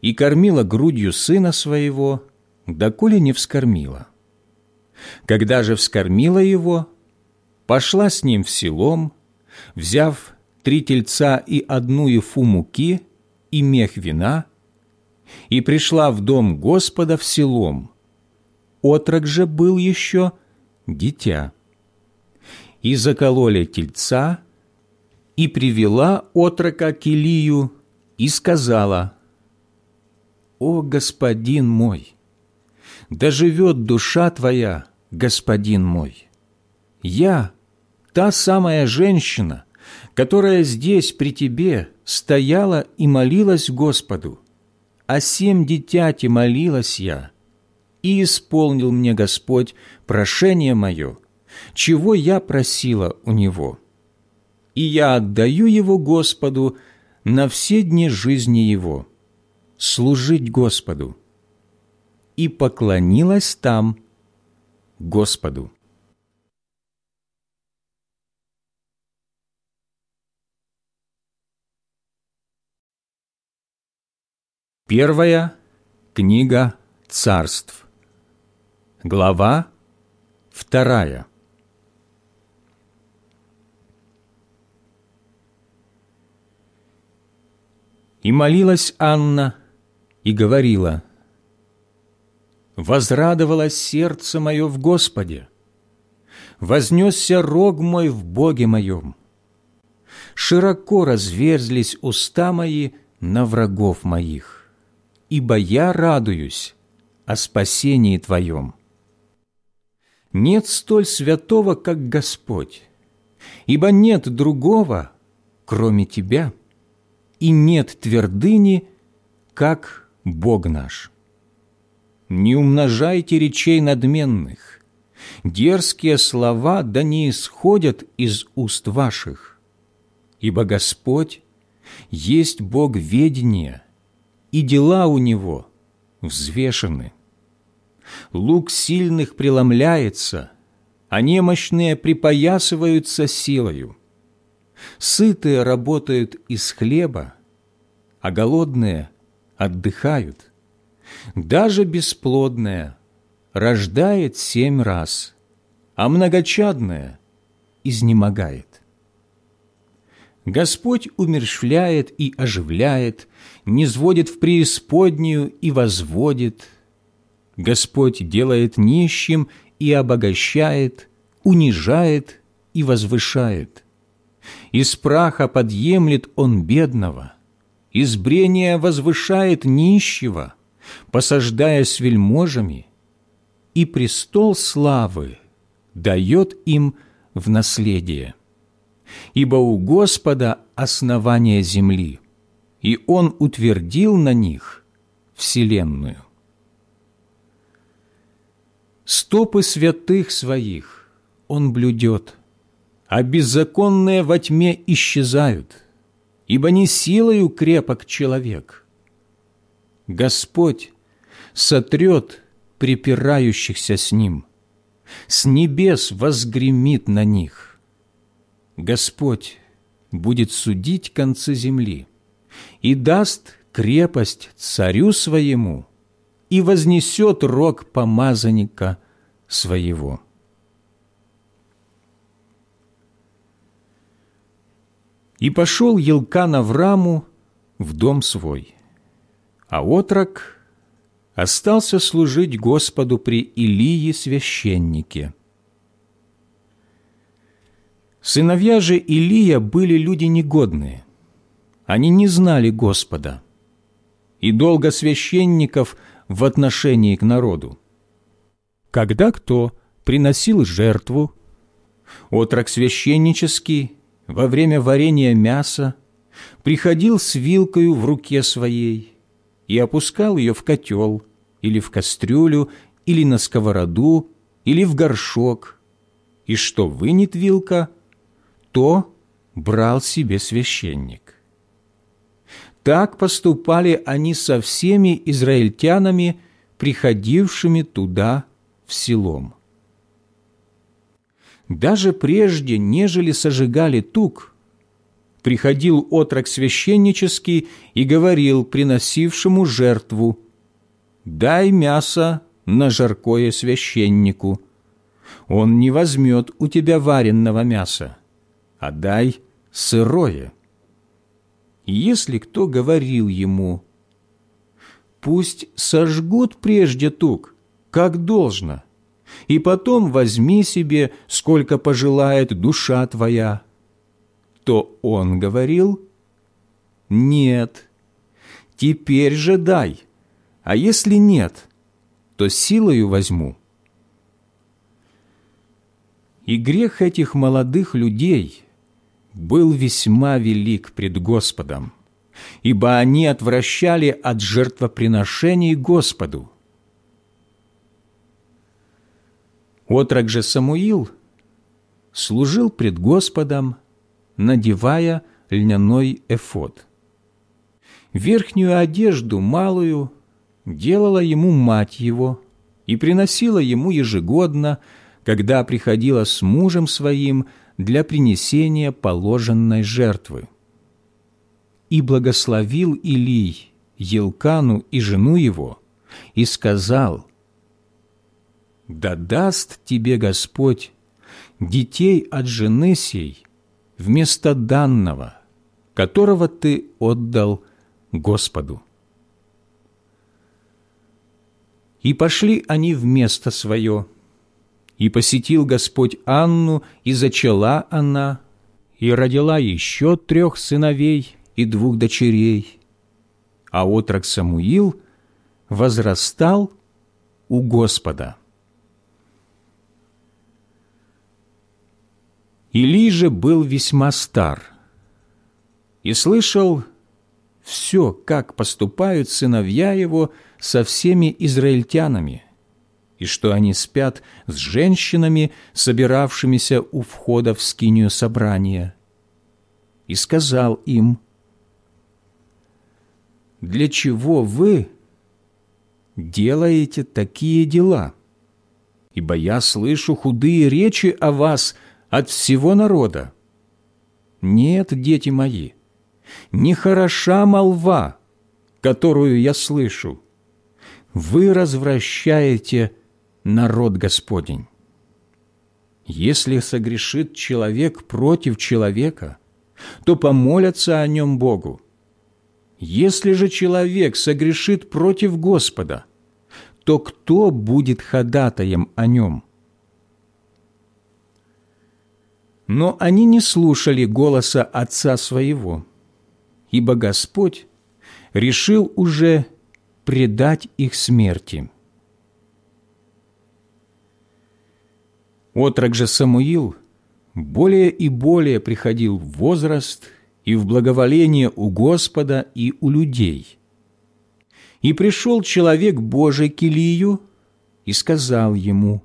и кормила грудью сына своего, доколе не вскормила. Когда же вскормила его, пошла с ним в селом, взяв три тельца и одну ефу муки и мех вина, и пришла в дом Господа в селом. Отрок же был еще дитя. И закололи тельца, и привела отрока к Илию, и сказала, «О, господин мой, да живет душа твоя, господин мой! Я, та самая женщина, которая здесь при тебе стояла и молилась Господу, а семь дитяти молилась я, и исполнил мне Господь прошение мое, чего я просила у Него. И я отдаю его Господу на все дни жизни его, служить Господу. И поклонилась там Господу. Первая книга царств. Глава вторая. И молилась Анна и говорила, «Возрадовалось сердце мое в Господе, вознесся рог мой в Боге моем. Широко разверзлись уста мои на врагов моих» ибо я радуюсь о спасении Твоем. Нет столь святого, как Господь, ибо нет другого, кроме Тебя, и нет твердыни, как Бог наш. Не умножайте речей надменных, дерзкие слова да не исходят из уст ваших, ибо Господь есть Бог ведения и дела у него взвешены. Лук сильных преломляется, а немощные припоясываются силою. Сытые работают из хлеба, а голодные отдыхают. Даже бесплодная рождает семь раз, а многочадная изнемогает. Господь умершвляет и оживляет, не сводит в преисподнюю и возводит. Господь делает нищим и обогащает, унижает и возвышает. Из праха подъемлет он бедного, из брения возвышает нищего, посаждая с вельможами, и престол славы дает им в наследие ибо у Господа основание земли, и Он утвердил на них вселенную. Стопы святых своих Он блюдет, а беззаконные во тьме исчезают, ибо не силою крепок человек. Господь сотрет припирающихся с Ним, с небес возгремит на них. Господь будет судить концы земли и даст крепость царю своему и вознесет рог помазанника своего». И пошел Елкан Авраму в дом свой, а отрок остался служить Господу при Илии священнике. Сыновья же Илия были люди негодные, они не знали Господа, и долго священников в отношении к народу. Когда кто приносил жертву, отрок священнический во время варения мяса приходил с вилкою в руке своей и опускал ее в котел или в кастрюлю, или на сковороду, или в горшок, и что вынет вилка, то брал себе священник. Так поступали они со всеми израильтянами, приходившими туда в селом. Даже прежде, нежели сожигали тук, приходил отрок священнический и говорил приносившему жертву, «Дай мясо на жаркое священнику. Он не возьмет у тебя вареного мяса, а дай сырое». Если кто говорил ему, «Пусть сожгут прежде тук, как должно», и потом возьми себе, сколько пожелает душа твоя». То он говорил, «Нет, теперь же дай, а если нет, то силою возьму». И грех этих молодых людей был весьма велик пред Господом, ибо они отвращали от жертвоприношений Господу, Отрок же Самуил служил пред Господом, надевая льняной эфод. Верхнюю одежду малую делала ему мать его и приносила ему ежегодно, когда приходила с мужем своим для принесения положенной жертвы. И благословил Илий Елкану и жену его, и сказал, да даст тебе Господь детей от жены сей вместо данного, которого ты отдал Господу. И пошли они в место свое, и посетил Господь Анну, и зачала она, и родила еще трех сыновей и двух дочерей. А отрок Самуил возрастал у Господа. Или же был весьма стар и слышал все, как поступают сыновья его со всеми израильтянами, и что они спят с женщинами, собиравшимися у входа в скинию собрания. И сказал им, «Для чего вы делаете такие дела? Ибо я слышу худые речи о вас – от всего народа. Нет, дети мои, не хороша молва, которую я слышу. Вы развращаете народ Господень. Если согрешит человек против человека, то помолятся о нем Богу. Если же человек согрешит против Господа, то кто будет ходатаем о нем?» Но они не слушали голоса отца своего, ибо Господь решил уже предать их смерти. Отрок же Самуил более и более приходил в возраст и в благоволение у Господа и у людей. И пришел человек Божий к Илию и сказал ему,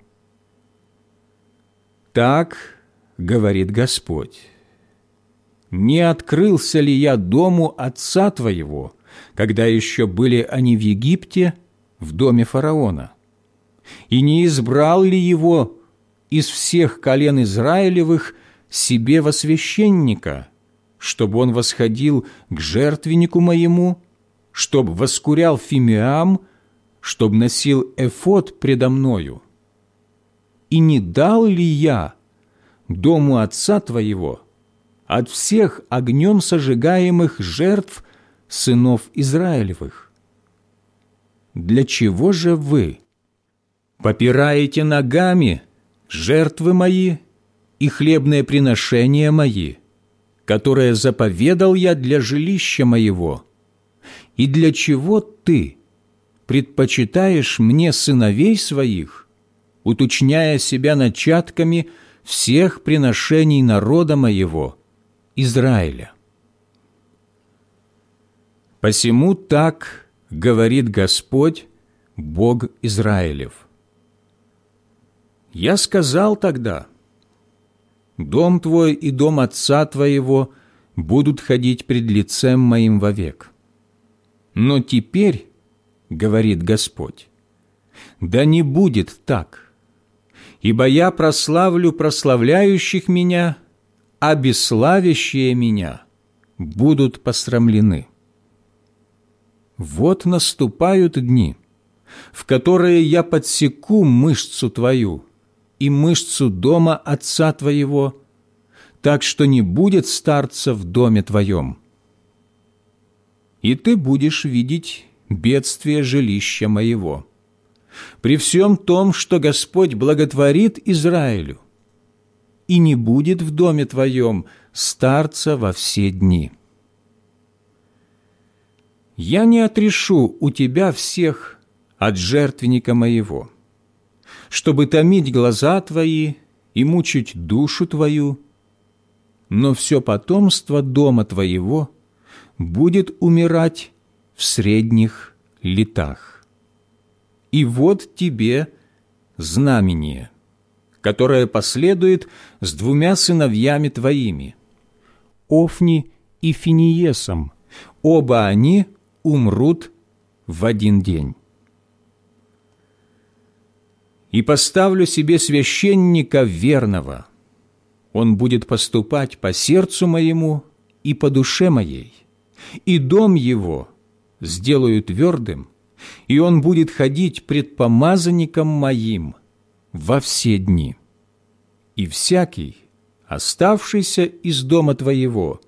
«Так говорит Господь, «Не открылся ли я дому отца твоего, когда еще были они в Египте, в доме фараона? И не избрал ли его из всех колен Израилевых себе во священника, чтобы он восходил к жертвеннику моему, чтобы воскурял фимиам, чтоб носил эфот предо мною? И не дал ли я дому отца твоего от всех огнем сожигаемых жертв сынов Израилевых? Для чего же вы попираете ногами жертвы мои и хлебные приношения мои, которые заповедал я для жилища моего? И для чего ты предпочитаешь мне сыновей своих, уточняя себя начатками всех приношений народа моего, Израиля? Посему так говорит Господь, Бог Израилев. Я сказал тогда, «Дом твой и дом отца твоего будут ходить пред лицем моим вовек». Но теперь, говорит Господь, да не будет так, ибо я прославлю прославляющих меня, а бесславящие меня будут посрамлены. Вот наступают дни, в которые я подсеку мышцу твою и мышцу дома отца твоего, так что не будет старца в доме твоем и ты будешь видеть бедствие жилища моего. При всем том, что Господь благотворит Израилю, и не будет в доме твоем старца во все дни. Я не отрешу у тебя всех от жертвенника моего, чтобы томить глаза твои и мучить душу твою, но все потомство дома твоего – будет умирать в средних летах. И вот тебе знамение, которое последует с двумя сыновьями твоими, Офни и Финиесом, оба они умрут в один день. И поставлю себе священника верного, он будет поступать по сердцу моему и по душе моей, и дом его сделаю твердым, и он будет ходить пред помазанником моим во все дни. И всякий, оставшийся из дома твоего,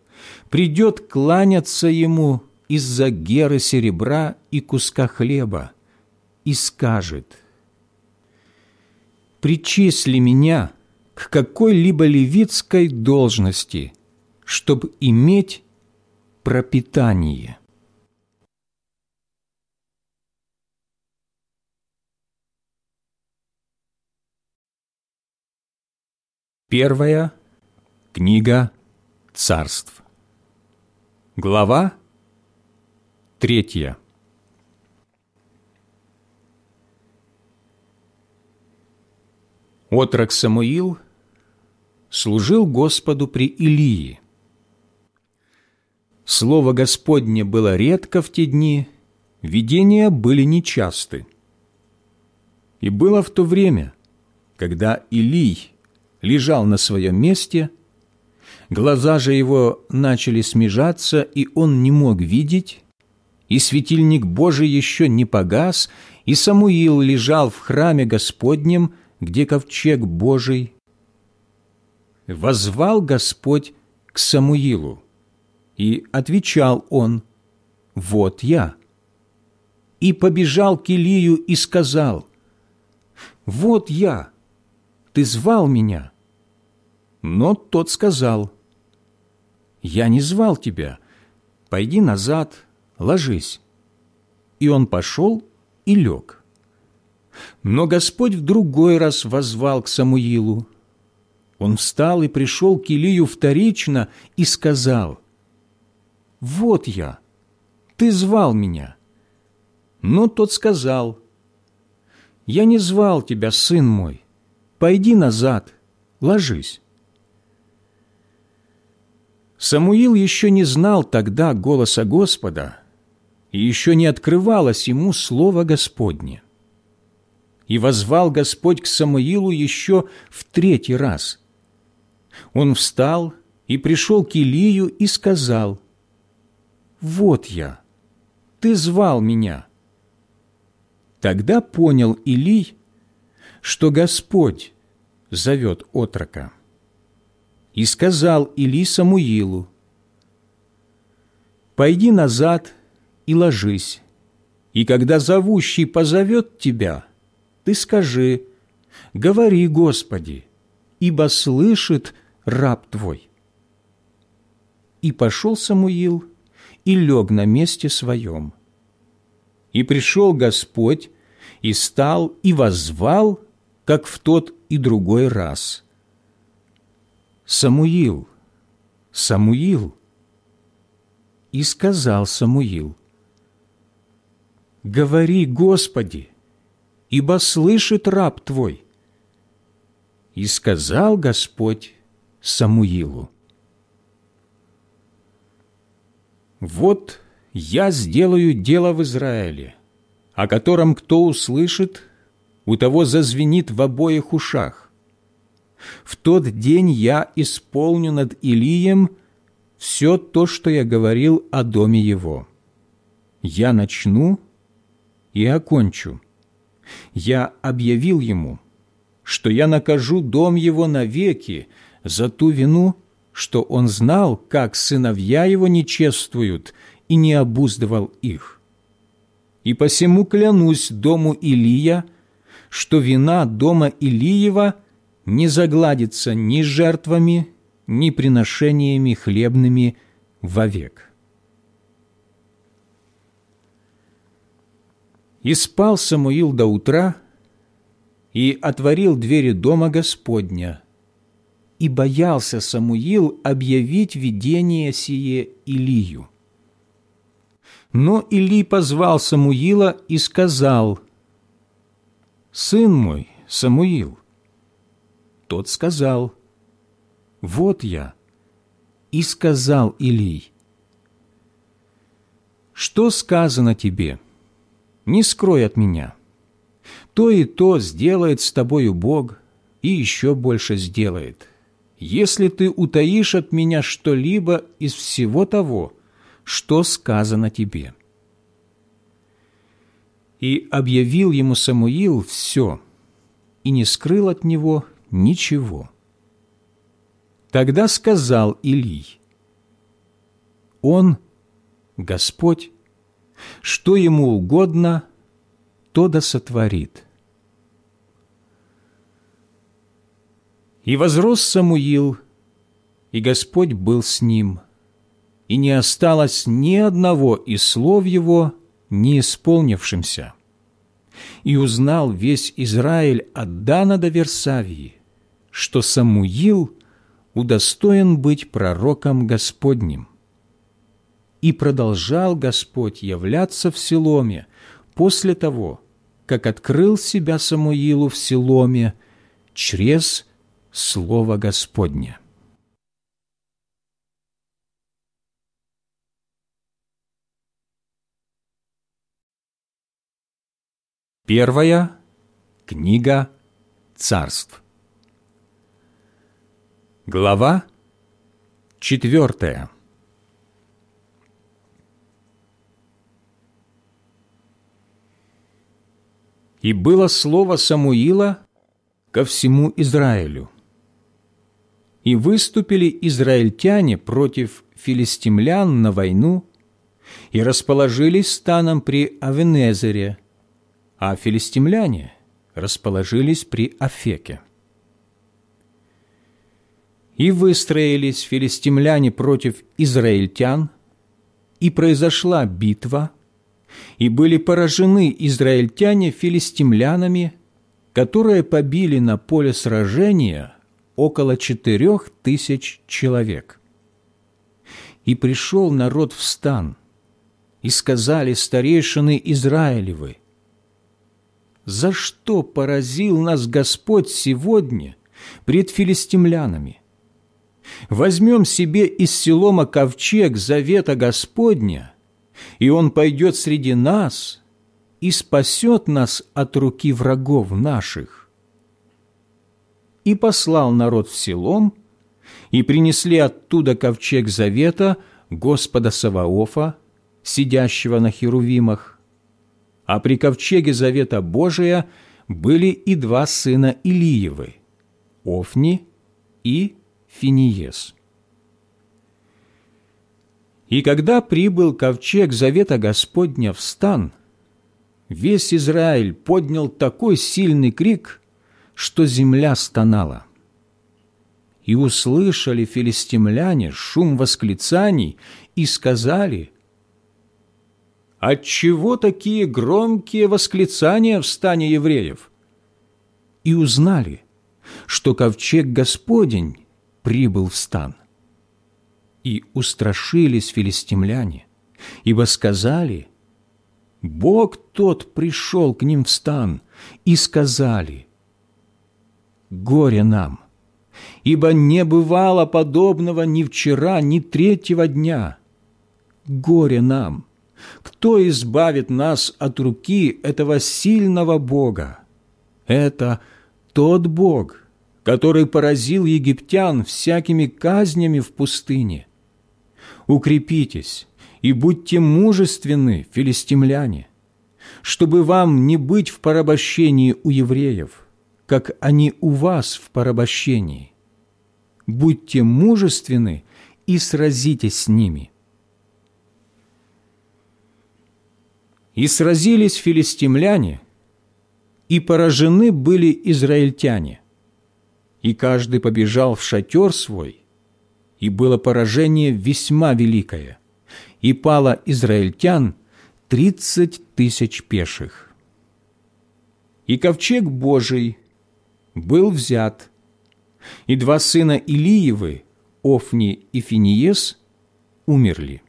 придет кланяться ему из-за геры серебра и куска хлеба и скажет, «Причисли меня к какой-либо левитской должности, чтобы иметь пропитание. Первая книга царств. Глава третья. Отрок Самуил служил Господу при Илии, Слово Господне было редко в те дни, видения были нечасты. И было в то время, когда Илий лежал на своем месте, глаза же его начали смежаться, и он не мог видеть, и светильник Божий еще не погас, и Самуил лежал в храме Господнем, где ковчег Божий. Возвал Господь к Самуилу. И отвечал он, «Вот я». И побежал к Илию и сказал, «Вот я, ты звал меня». Но тот сказал, «Я не звал тебя, пойди назад, ложись». И он пошел и лег. Но Господь в другой раз возвал к Самуилу. Он встал и пришел к Илию вторично и сказал, «Вот я! Ты звал меня!» Но тот сказал, «Я не звал тебя, сын мой. Пойди назад, ложись». Самуил еще не знал тогда голоса Господа, и еще не открывалось ему слово Господне. И возвал Господь к Самуилу еще в третий раз. Он встал и пришел к Илию и сказал – «Вот я! Ты звал меня!» Тогда понял Илий, что Господь зовет отрока. И сказал Или Самуилу, «Пойди назад и ложись, и когда зовущий позовет тебя, ты скажи, говори, Господи, ибо слышит раб твой». И пошел Самуил и лег на месте своем. И пришел Господь, и стал, и воззвал, как в тот и другой раз. «Самуил, Самуил!» И сказал Самуил, «Говори, Господи, ибо слышит раб Твой». И сказал Господь Самуилу, «Вот я сделаю дело в Израиле, о котором кто услышит, у того зазвенит в обоих ушах. В тот день я исполню над Илием все то, что я говорил о доме его. Я начну и окончу. Я объявил ему, что я накажу дом его навеки за ту вину, что он знал, как сыновья его не чествуют и не обуздывал их. И посему клянусь дому Илия, что вина дома Илиева не загладится ни жертвами, ни приношениями хлебными вовек. И спал Самуил до утра, и отворил двери дома Господня, и боялся Самуил объявить видение сие Илию. Но Или позвал Самуила и сказал, «Сын мой, Самуил». Тот сказал, «Вот я». И сказал Илий, «Что сказано тебе? Не скрой от меня. То и то сделает с тобою Бог, и еще больше сделает, если ты утаишь от меня что-либо из всего того, что сказано тебе». И объявил ему Самуил все, и не скрыл от него ничего. Тогда сказал Илий, «Он, Господь, что ему угодно, то да сотворит». И возрос Самуил, и Господь был с ним – и не осталось ни одного из слов его не исполнившимся. И узнал весь Израиль от Дана до Версавии, что Самуил удостоен быть пророком Господним. И продолжал Господь являться в Селоме после того, как открыл себя Самуилу в Селоме через Слово Господне. Первая книга царств. Глава четвертая. И было слово Самуила ко всему Израилю. И выступили израильтяне против филистимлян на войну и расположились станом при Авенезере – а филистимляне расположились при Афеке. И выстроились филистимляне против израильтян, и произошла битва, и были поражены израильтяне филистимлянами, которые побили на поле сражения около четырех тысяч человек. И пришел народ в стан, и сказали старейшины Израилевы, за что поразил нас Господь сегодня пред филистимлянами? Возьмем себе из Селома ковчег завета Господня, и он пойдет среди нас и спасет нас от руки врагов наших. И послал народ в Селом, и принесли оттуда ковчег завета Господа Саваофа, сидящего на херувимах, а при ковчеге Завета Божия были и два сына Илиевы – Офни и Финиес. И когда прибыл ковчег Завета Господня в стан, весь Израиль поднял такой сильный крик, что земля стонала. И услышали филистимляне шум восклицаний и сказали, «Отчего такие громкие восклицания в стане евреев?» И узнали, что ковчег Господень прибыл в стан. И устрашились филистимляне, ибо сказали, «Бог тот пришел к ним в стан», и сказали, «Горе нам, ибо не бывало подобного ни вчера, ни третьего дня. Горе нам! Кто избавит нас от руки этого сильного Бога? Это тот Бог, который поразил египтян всякими казнями в пустыне. Укрепитесь и будьте мужественны, филистимляне, чтобы вам не быть в порабощении у евреев, как они у вас в порабощении. Будьте мужественны и сразитесь с ними. И сразились филистимляне, и поражены были израильтяне, и каждый побежал в шатер свой, и было поражение весьма великое, и пало израильтян тридцать тысяч пеших. И ковчег Божий был взят, и два сына Илиевы, Офни и Финиес, умерли.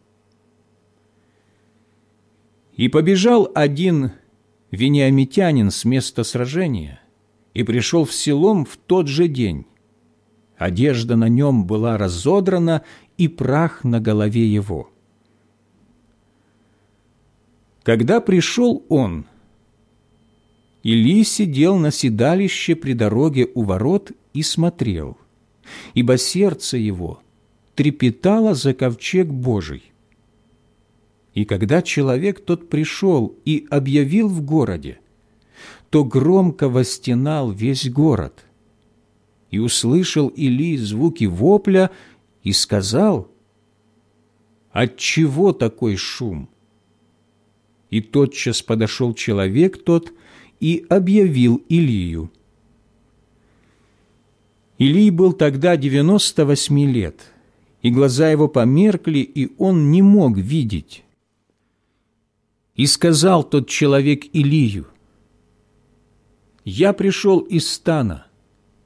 И побежал один вениамитянин с места сражения и пришел в селом в тот же день. Одежда на нем была разодрана, и прах на голове его. Когда пришел он, Или сидел на седалище при дороге у ворот и смотрел, ибо сердце его трепетало за ковчег Божий. И когда человек тот пришел и объявил в городе, то громко востенал весь город. И услышал Или звуки вопля и сказал, «Отчего такой шум?» И тотчас подошел человек тот и объявил Илию. Илий был тогда девяносто восьми лет, и глаза его померкли, и он не мог видеть. И сказал тот человек Илию, «Я пришел из стана,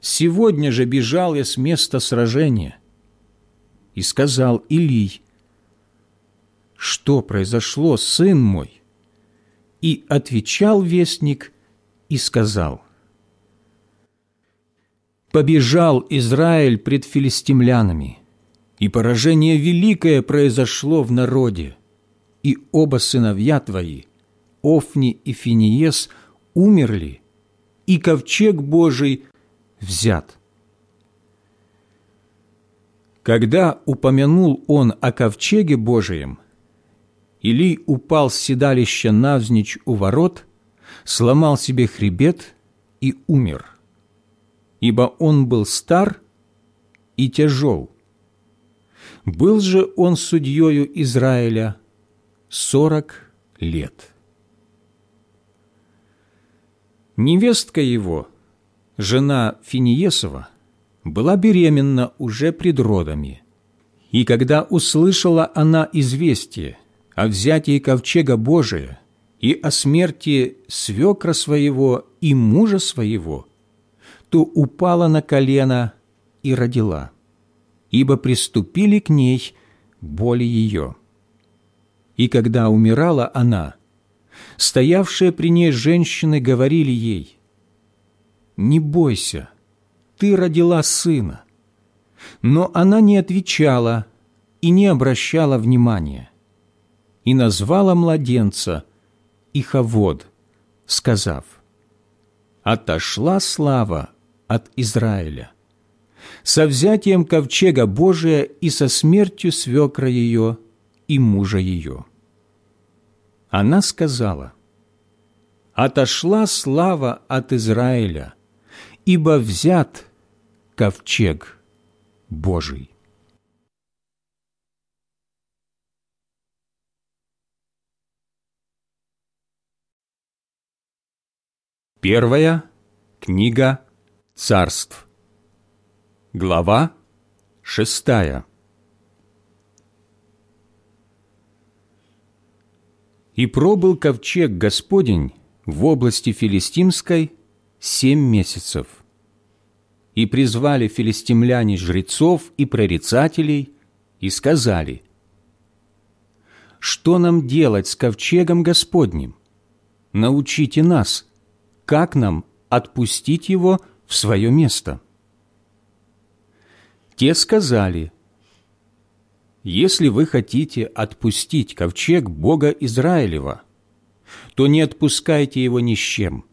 сегодня же бежал я с места сражения». И сказал Илий, «Что произошло, сын мой?» И отвечал вестник и сказал, побежал Израиль пред филистимлянами, и поражение великое произошло в народе, и оба сыновья твои, Офни и Финиес, умерли, и ковчег Божий взят. Когда упомянул он о ковчеге Божием, Илий упал с седалища навзничь у ворот, сломал себе хребет и умер ибо он был стар и тяжел. Был же он судьею Израиля сорок лет. Невестка его, жена Финиесова, была беременна уже пред родами, и когда услышала она известие о взятии ковчега Божия и о смерти свекра своего и мужа своего – то упала на колено и родила, ибо приступили к ней боли ее. И когда умирала она, стоявшие при ней женщины говорили ей, «Не бойся, ты родила сына». Но она не отвечала и не обращала внимания, и назвала младенца Иховод, сказав, «Отошла слава от Израиля, со взятием ковчега Божия и со смертью свекра ее и мужа ее. Она сказала, отошла слава от Израиля, ибо взят ковчег Божий. Первая книга царств. Глава шестая. И пробыл ковчег Господень в области Филистимской семь месяцев. И призвали филистимляне жрецов и прорицателей и сказали, «Что нам делать с ковчегом Господним? Научите нас, как нам отпустить его в свое место?» Те сказали, «Если вы хотите отпустить ковчег Бога Израилева, то не отпускайте его ни с чем,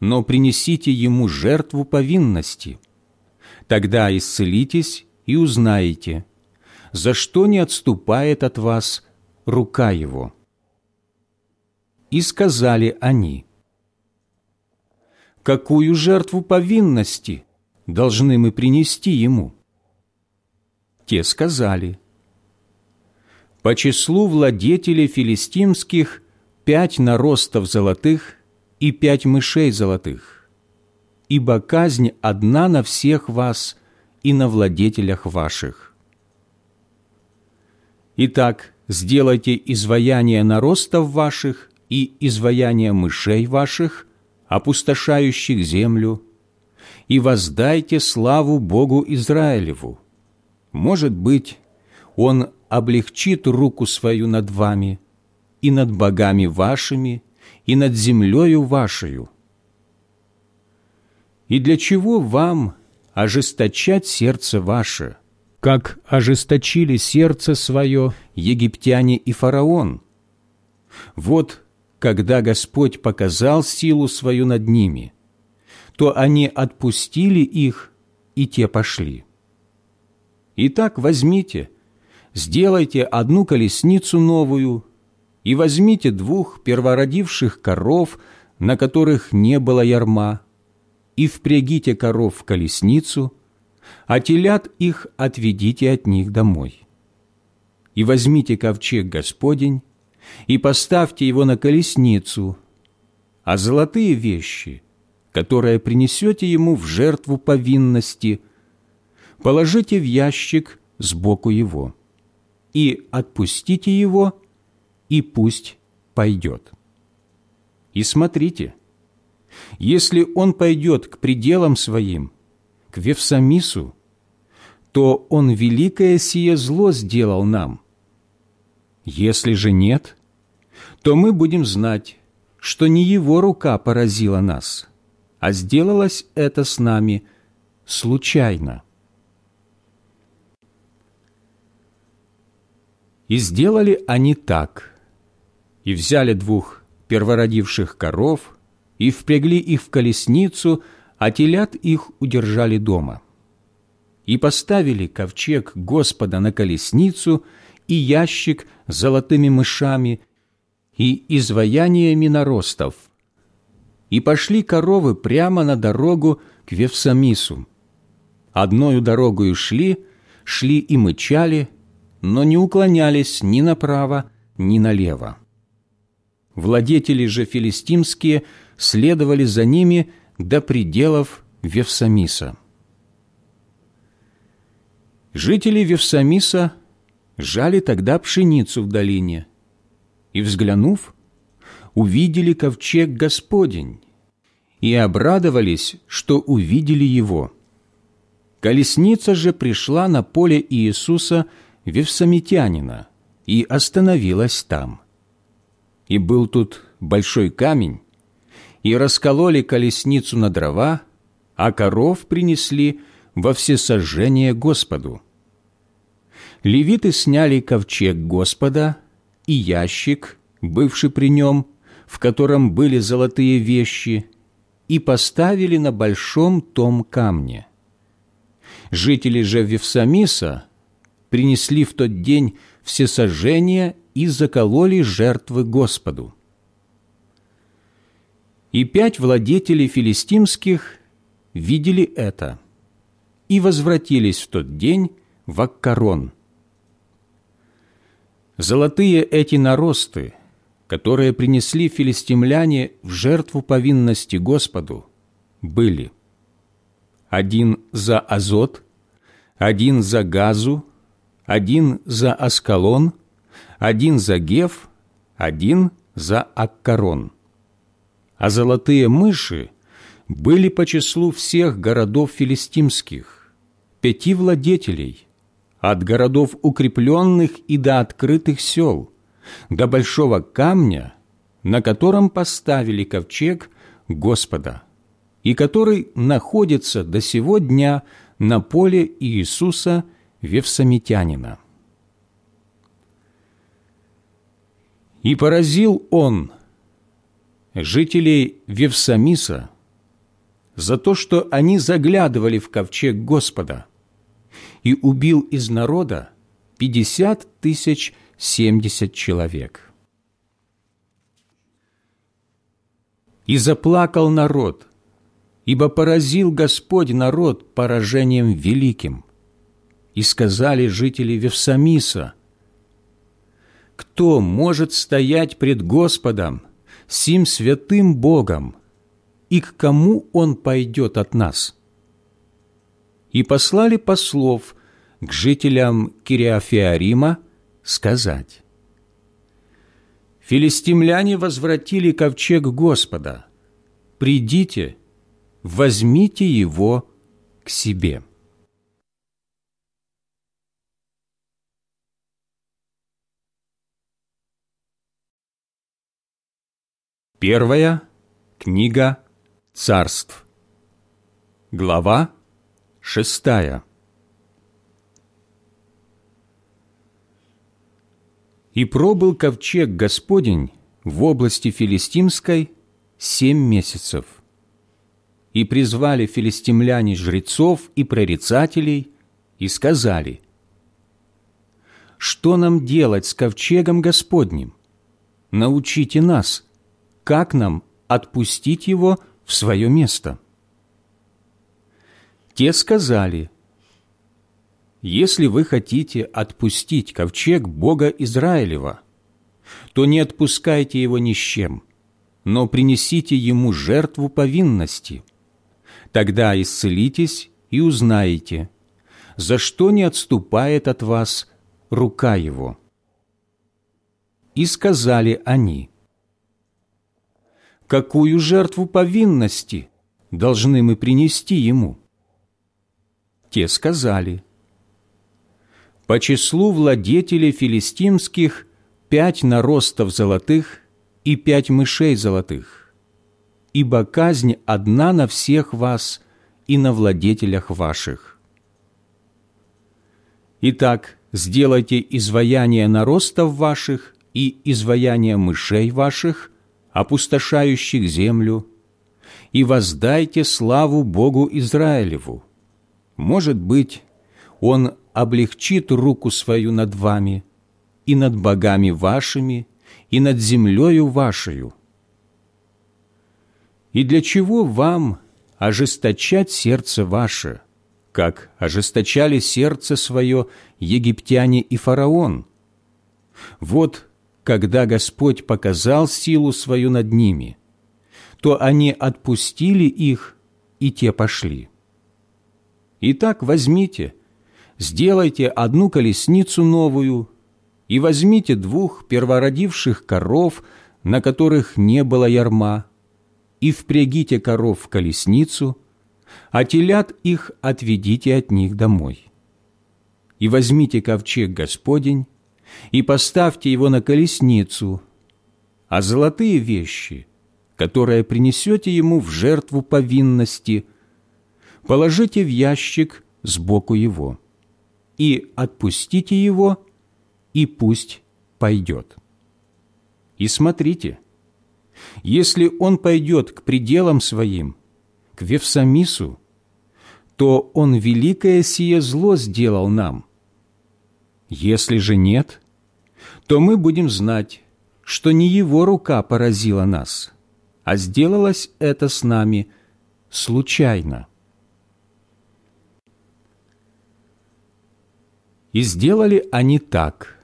но принесите ему жертву повинности. Тогда исцелитесь и узнаете, за что не отступает от вас рука его». И сказали они, «Какую жертву повинности должны мы принести ему?» Те сказали, «По числу владетелей филистимских пять наростов золотых и пять мышей золотых, ибо казнь одна на всех вас и на владетелях ваших. Итак, сделайте изваяние наростов ваших и изваяние мышей ваших, опустошающих землю, и воздайте славу Богу Израилеву. Может быть, Он облегчит руку свою над вами – и над богами вашими, и над землею вашею. И для чего вам ожесточать сердце ваше, как ожесточили сердце свое египтяне и фараон? Вот когда Господь показал силу свою над ними, то они отпустили их, и те пошли. Итак, возьмите, сделайте одну колесницу новую и возьмите двух первородивших коров, на которых не было ярма, и впрягите коров в колесницу, а телят их отведите от них домой. И возьмите ковчег Господень, и поставьте его на колесницу, а золотые вещи, которые принесете ему в жертву повинности, положите в ящик сбоку его, и отпустите его и пусть пойдет. И смотрите, если он пойдет к пределам своим, к Вевсамису, то он великое сие зло сделал нам. Если же нет, то мы будем знать, что не его рука поразила нас, а сделалось это с нами случайно. И сделали они так – и взяли двух первородивших коров, и впрягли их в колесницу, а телят их удержали дома. И поставили ковчег Господа на колесницу и ящик с золотыми мышами и изваяниями наростов. И пошли коровы прямо на дорогу к Вевсамису. Одною дорогою шли, шли и мычали, но не уклонялись ни направо, ни налево. Владетели же филистимские следовали за ними до пределов Вевсамиса. Жители Вевсамиса жали тогда пшеницу в долине, и, взглянув, увидели ковчег Господень и обрадовались, что увидели его. Колесница же пришла на поле Иисуса Вевсамитянина и остановилась там – и был тут большой камень, и раскололи колесницу на дрова, а коров принесли во всесожжение Господу. Левиты сняли ковчег Господа и ящик, бывший при нем, в котором были золотые вещи, и поставили на большом том камне. Жители же Вевсамиса принесли в тот день всесожжение и закололи жертвы Господу. И пять владетелей филистимских видели это и возвратились в тот день в Аккарон. Золотые эти наросты, которые принесли филистимляне в жертву повинности Господу, были один за Азот, один за Газу, один за Аскалон, один за Гев, один за Аккарон. А золотые мыши были по числу всех городов филистимских, пяти владетелей, от городов укрепленных и до открытых сел, до большого камня, на котором поставили ковчег Господа, и который находится до сего дня на поле Иисуса Вевсамитянина. И поразил он жителей Вевсамиса за то, что они заглядывали в ковчег Господа, и убил из народа пятьдесят тысяч семьдесят человек. И заплакал народ, ибо поразил Господь народ поражением великим. И сказали жители Вевсамиса, «Кто может стоять пред Господом, сим святым Богом, и к кому Он пойдет от нас?» И послали послов к жителям Кириафиарима сказать, «Филистимляне возвратили ковчег Господа. Придите, возьмите его к себе». Первая книга царств. Глава шестая. И пробыл ковчег Господень в области Филистимской семь месяцев. И призвали филистимляне жрецов и прорицателей, и сказали, «Что нам делать с ковчегом Господним? Научите нас, как нам отпустить его в свое место». Те сказали, «Если вы хотите отпустить ковчег Бога Израилева, то не отпускайте его ни с чем, но принесите ему жертву повинности. Тогда исцелитесь и узнаете, за что не отступает от вас рука его». И сказали они, какую жертву повинности должны мы принести ему? Те сказали, по числу владетелей филистимских пять наростов золотых и пять мышей золотых, ибо казнь одна на всех вас и на владетелях ваших. Итак, сделайте изваяние наростов ваших и изваяние мышей ваших – опустошающих землю, и воздайте славу Богу Израилеву. Может быть, Он облегчит руку свою над вами и над богами вашими, и над землею вашею. И для чего вам ожесточать сердце ваше, как ожесточали сердце свое египтяне и фараон? Вот когда Господь показал силу свою над ними, то они отпустили их, и те пошли. Итак, возьмите, сделайте одну колесницу новую и возьмите двух первородивших коров, на которых не было ярма, и впрягите коров в колесницу, а телят их отведите от них домой. И возьмите ковчег Господень, и поставьте его на колесницу, а золотые вещи, которые принесете ему в жертву повинности, положите в ящик сбоку его и отпустите его, и пусть пойдет. И смотрите, если он пойдет к пределам своим, к Вевсамису, то он великое сие зло сделал нам, если же нет, то мы будем знать, что не его рука поразила нас, а сделалось это с нами случайно. И сделали они так,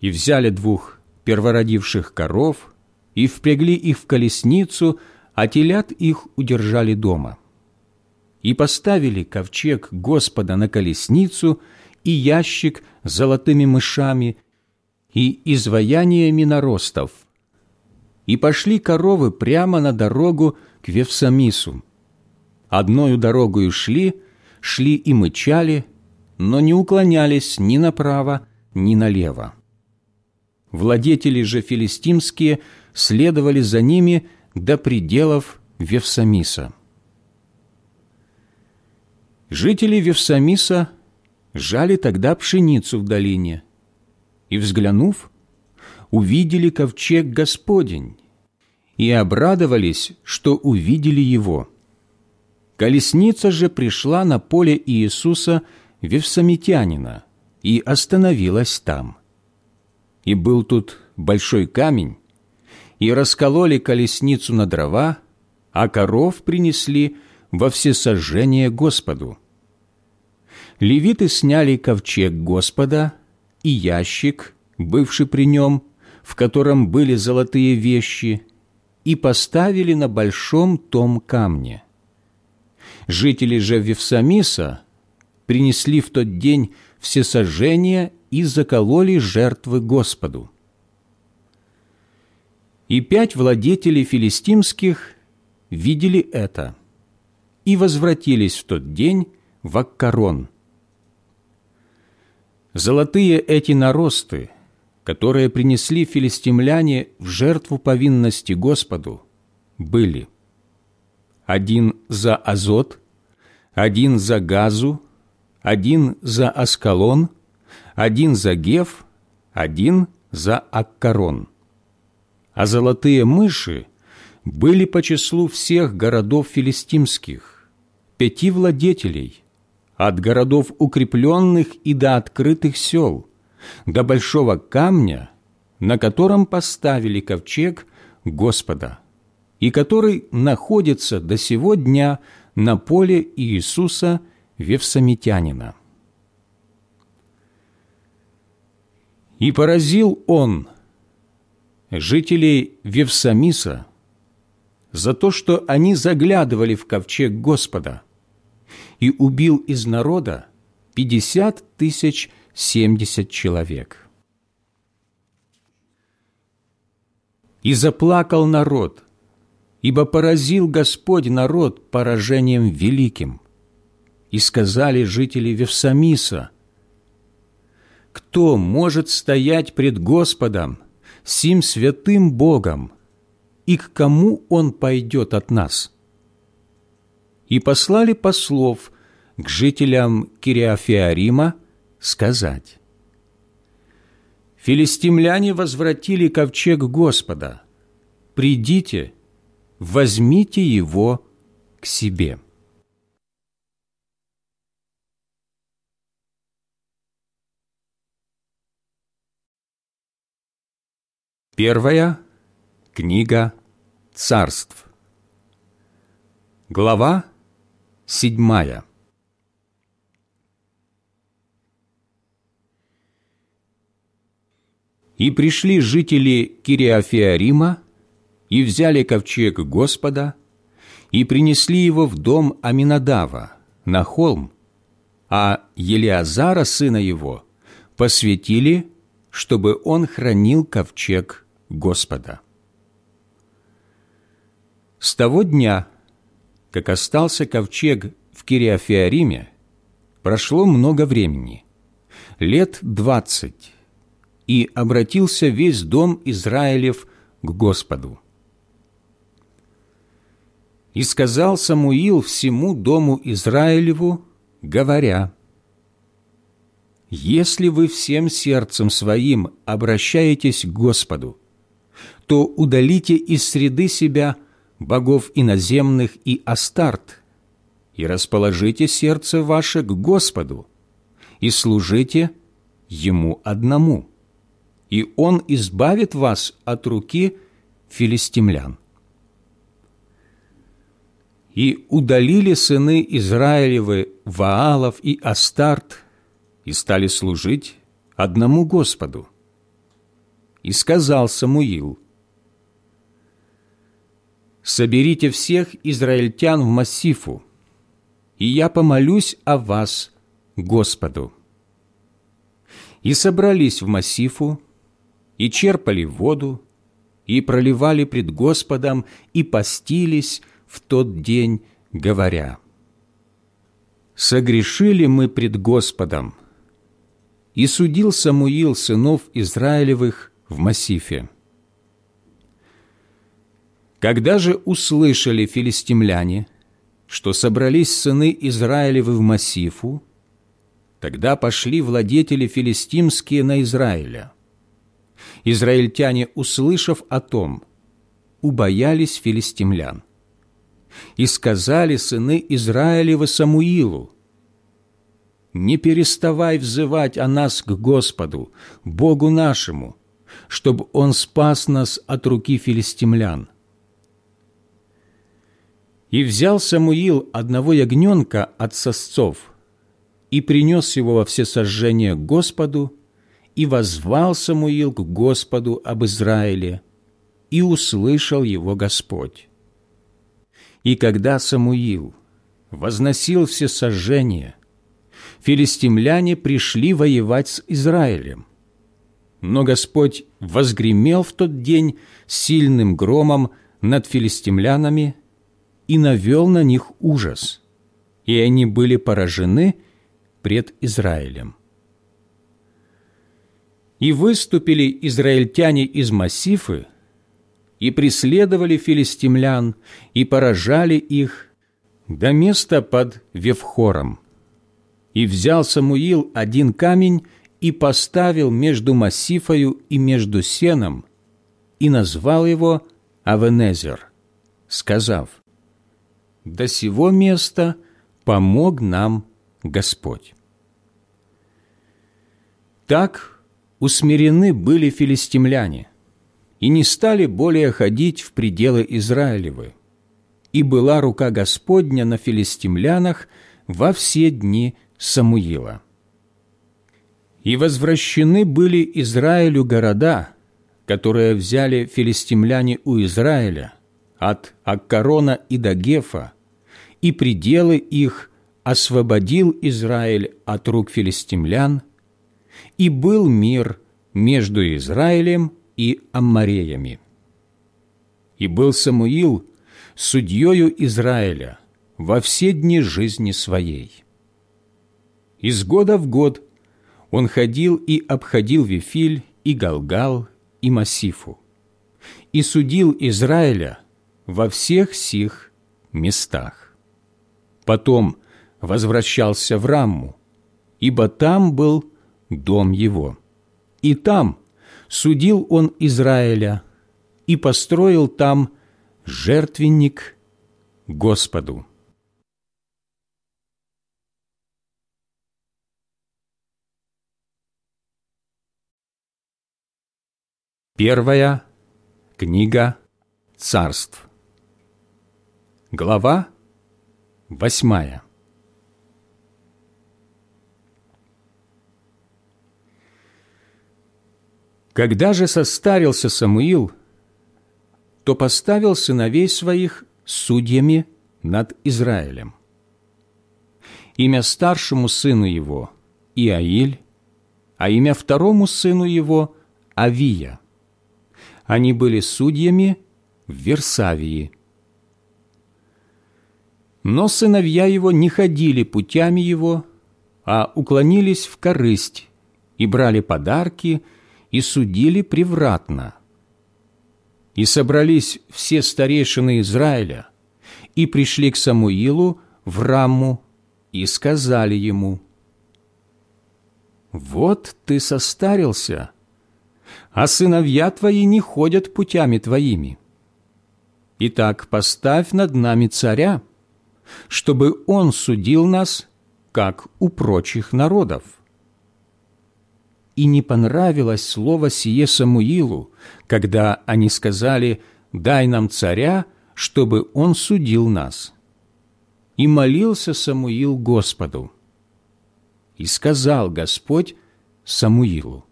и взяли двух первородивших коров, и впрягли их в колесницу, а телят их удержали дома. И поставили ковчег Господа на колесницу и ящик с золотыми мышами и изваяниями наростов. И пошли коровы прямо на дорогу к Вевсамису. Одною дорогою шли, шли и мычали, но не уклонялись ни направо, ни налево. Владетели же филистимские следовали за ними до пределов Вевсамиса. Жители Вевсамиса жали тогда пшеницу в долине, и, взглянув, увидели ковчег Господень и обрадовались, что увидели его. Колесница же пришла на поле Иисуса Вевсамитянина и остановилась там и был тут большой камень, и раскололи колесницу на дрова, а коров принесли во всесожжение Господу. Левиты сняли ковчег Господа и ящик, бывший при нем, в котором были золотые вещи, и поставили на большом том камне. Жители же Вевсамиса принесли в тот день всесожжение и закололи жертвы Господу. И пять владетелей филистимских видели это и возвратились в тот день в Аккарон. Золотые эти наросты, которые принесли филистимляне в жертву повинности Господу, были один за Азот, один за Газу, один за Аскалон – один за Гев, один за Аккарон. А золотые мыши были по числу всех городов филистимских, пяти владетелей, от городов укрепленных и до открытых сел, до большого камня, на котором поставили ковчег Господа, и который находится до сего дня на поле Иисуса Вевсамитянина. И поразил он жителей Вевсамиса за то, что они заглядывали в ковчег Господа, и убил из народа пятьдесят тысяч семьдесят человек. И заплакал народ, ибо поразил Господь народ поражением великим. И сказали жители Вевсамиса – кто может стоять пред Господом, сим святым Богом, и к кому Он пойдет от нас? И послали послов к жителям Кириафиарима сказать, «Филистимляне возвратили ковчег Господа. Придите, возьмите его к себе». Первая книга царств. Глава седьмая. И пришли жители Кириафиарима, и взяли ковчег Господа, и принесли его в дом Аминадава, на холм, а Елиазара, сына его, посвятили, чтобы он хранил ковчег Господа. С того дня, как остался ковчег в Кириафиариме, прошло много времени, лет двадцать, и обратился весь дом Израилев к Господу. И сказал Самуил всему дому Израилеву, говоря, «Если вы всем сердцем своим обращаетесь к Господу, то удалите из среды себя богов иноземных и Астарт, и расположите сердце ваше к Господу, и служите Ему одному, и Он избавит вас от руки филистимлян. И удалили сыны Израилевы Ваалов и Астарт и стали служить одному Господу. И сказал Самуил, «Соберите всех израильтян в Массифу, и я помолюсь о вас Господу». И собрались в Массифу, и черпали воду, и проливали пред Господом, и постились в тот день, говоря, «Согрешили мы пред Господом». И судил Самуил сынов Израилевых в Массифе. Когда же услышали филистимляне, что собрались сыны Израилевы в Массифу, тогда пошли владетели филистимские на Израиля. Израильтяне, услышав о том, убоялись филистимлян. И сказали сыны Израилева Самуилу, «Не переставай взывать о нас к Господу, Богу нашему, чтобы Он спас нас от руки филистимлян» И взял Самуил одного ягненка от сосцов и принес его во всесожжение Господу, и возвал Самуил к Господу об Израиле, и услышал его Господь. И когда Самуил возносил всесожжение, филистимляне пришли воевать с Израилем. Но Господь возгремел в тот день сильным громом над филистимлянами и навел на них ужас, и они были поражены пред Израилем. И выступили израильтяне из Массифы, и преследовали филистимлян, и поражали их до места под Вевхором. И взял Самуил один камень и поставил между Массифою и между Сеном, и назвал его Авенезер, сказав, до сего места помог нам Господь. Так усмирены были филистимляне и не стали более ходить в пределы Израилевы, и была рука Господня на филистимлянах во все дни Самуила. И возвращены были Израилю города, которые взяли филистимляне у Израиля – от Аккарона и до Гефа, и пределы их освободил Израиль от рук филистимлян, и был мир между Израилем и Аммареями. И был Самуил судьею Израиля во все дни жизни своей. Из года в год он ходил и обходил Вифиль и Галгал и Масифу, и судил Израиля во всех сих местах. Потом возвращался в Рамму, ибо там был дом его. И там судил он Израиля и построил там жертвенник Господу. Первая книга царств. Глава восьмая Когда же состарился Самуил, то поставил сыновей своих судьями над Израилем. Имя старшему сыну его – Иаиль, а имя второму сыну его – Авия. Они были судьями в Версавии – но сыновья его не ходили путями его, а уклонились в корысть и брали подарки и судили превратно. И собрались все старейшины Израиля и пришли к Самуилу в Рамму и сказали ему, «Вот ты состарился, а сыновья твои не ходят путями твоими. Итак, поставь над нами царя, чтобы Он судил нас, как у прочих народов. И не понравилось слово сие Самуилу, когда они сказали «дай нам царя, чтобы он судил нас». И молился Самуил Господу. И сказал Господь Самуилу,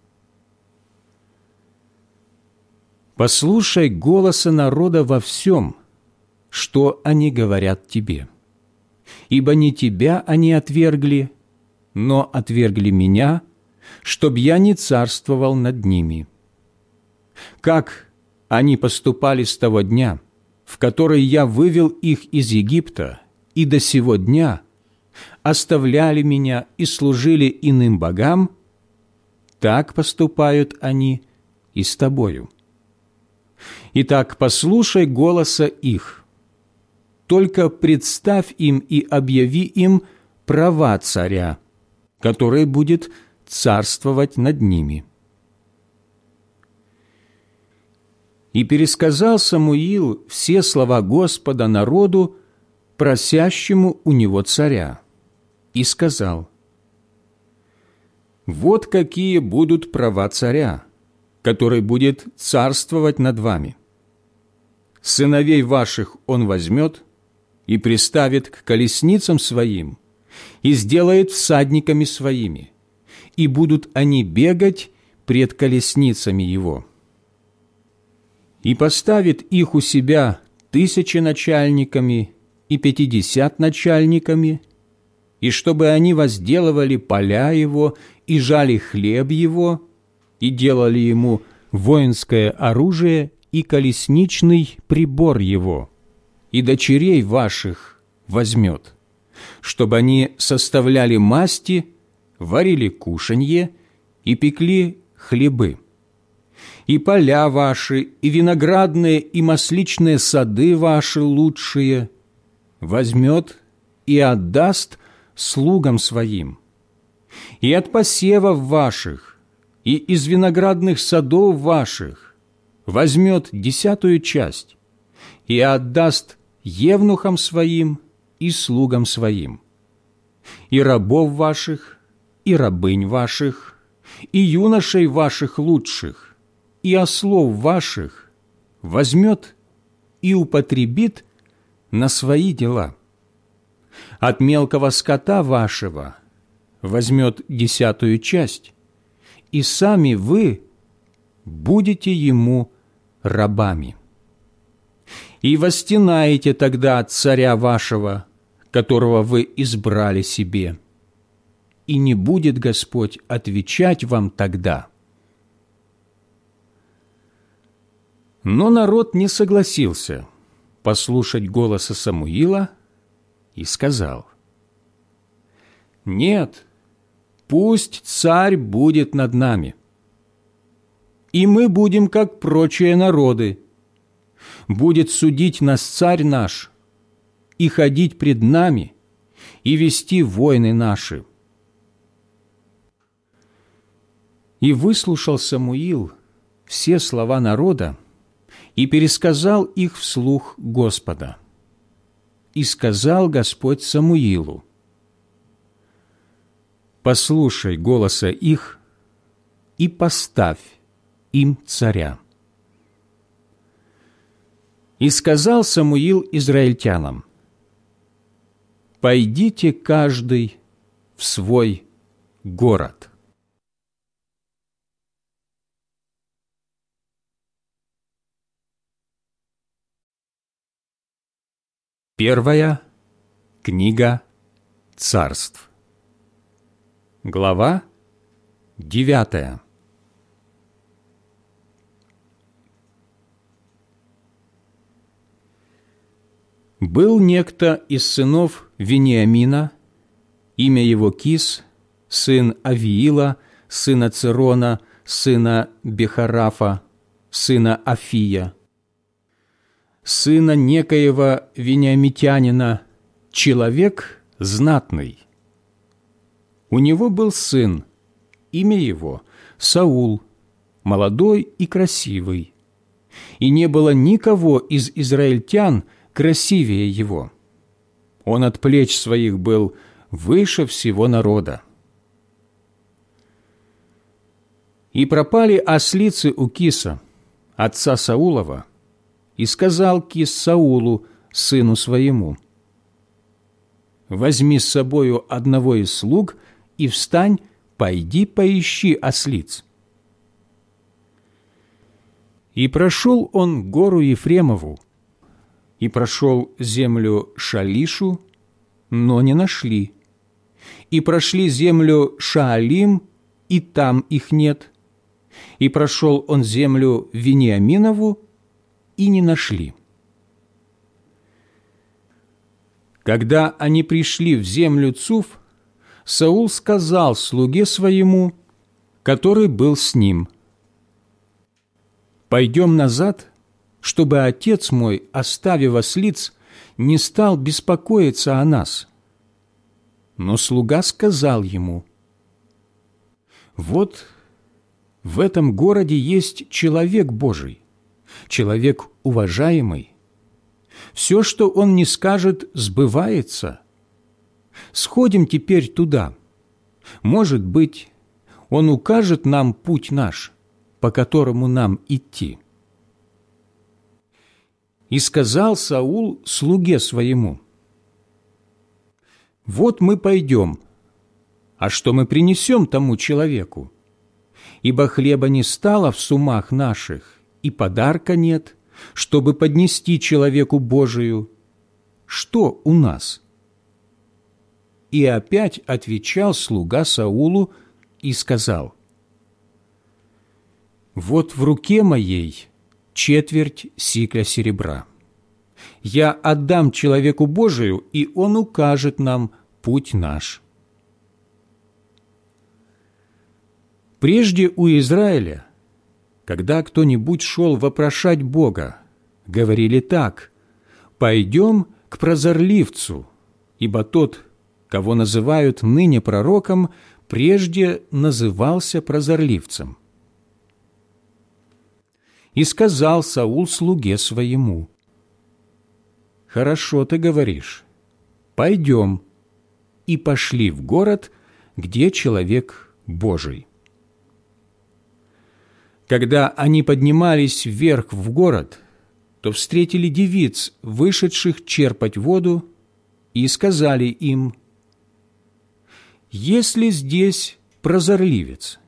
«Послушай голоса народа во всем, что они говорят тебе, ибо не тебя они отвергли, но отвергли меня, чтоб я не царствовал над ними. Как они поступали с того дня, в который я вывел их из Египта, и до сего дня оставляли меня и служили иным богам, так поступают они и с тобою. Итак, послушай голоса их. Только представь им и объяви им права царя, который будет царствовать над ними. И пересказал Самуил все слова Господа народу, просящему у него царя, и сказал, «Вот какие будут права царя, который будет царствовать над вами. Сыновей ваших он возьмет и приставит к колесницам своим и сделает всадниками своими, и будут они бегать пред колесницами его. И поставит их у себя тысячи начальниками и пятидесят начальниками, и чтобы они возделывали поля его и жали хлеб его, и делали ему воинское оружие и колесничный прибор его, и дочерей ваших возьмет, чтобы они составляли масти варили кушанье и пекли хлебы. И поля ваши, и виноградные, и масличные сады ваши лучшие возьмет и отдаст слугам своим. И от посевов ваших, и из виноградных садов ваших возьмет десятую часть и отдаст евнухам своим и слугам своим. И рабов ваших, и рабынь ваших, и юношей ваших лучших, и ослов ваших возьмет и употребит на свои дела. От мелкого скота вашего возьмет десятую часть, и сами вы будете ему рабами. И востенаете тогда царя вашего, которого вы избрали себе» и не будет Господь отвечать вам тогда. Но народ не согласился послушать голоса Самуила и сказал, «Нет, пусть царь будет над нами, и мы будем, как прочие народы. Будет судить нас царь наш, и ходить пред нами, и вести войны наши». И выслушал Самуил все слова народа и пересказал их вслух Господа. И сказал Господь Самуилу, «Послушай голоса их и поставь им царя». И сказал Самуил израильтянам, «Пойдите каждый в свой город». Первая книга царств. Глава девятая. Был некто из сынов Вениамина, имя его Кис, сын Авиила, сына Цирона, сына Бехарафа, сына Афия – сына некоего вениамитянина, человек знатный. У него был сын, имя его Саул, молодой и красивый, и не было никого из израильтян красивее его. Он от плеч своих был выше всего народа. И пропали ослицы у Киса, отца Саулова, и сказал Кис Саулу, сыну своему, возьми с собою одного из слуг и встань, пойди поищи ослиц». И прошел он гору Ефремову, и прошел землю Шалишу, но не нашли, и прошли землю Шаалим, и там их нет, и прошел он землю Вениаминову, и не нашли. Когда они пришли в землю Цуф, Саул сказал слуге своему, который был с ним, «Пойдем назад, чтобы отец мой, оставив ослиц, не стал беспокоиться о нас». Но слуга сказал ему, «Вот в этом городе есть человек Божий, человек уважаемый, все, что он не скажет, сбывается. Сходим теперь туда. Может быть, он укажет нам путь наш, по которому нам идти. И сказал Саул слуге своему, «Вот мы пойдем, а что мы принесем тому человеку? Ибо хлеба не стало в сумах наших, и подарка нет, чтобы поднести человеку Божию, что у нас? И опять отвечал слуга Саулу и сказал, «Вот в руке моей четверть сикля серебра. Я отдам человеку Божию, и он укажет нам путь наш». Прежде у Израиля когда кто-нибудь шел вопрошать Бога, говорили так «Пойдем к прозорливцу, ибо тот, кого называют ныне пророком, прежде назывался прозорливцем». И сказал Саул слуге своему, «Хорошо ты говоришь, пойдем». И пошли в город, где человек Божий. Когда они поднимались вверх в город, то встретили девиц, вышедших черпать воду, и сказали им, «Есть ли здесь прозорливец?»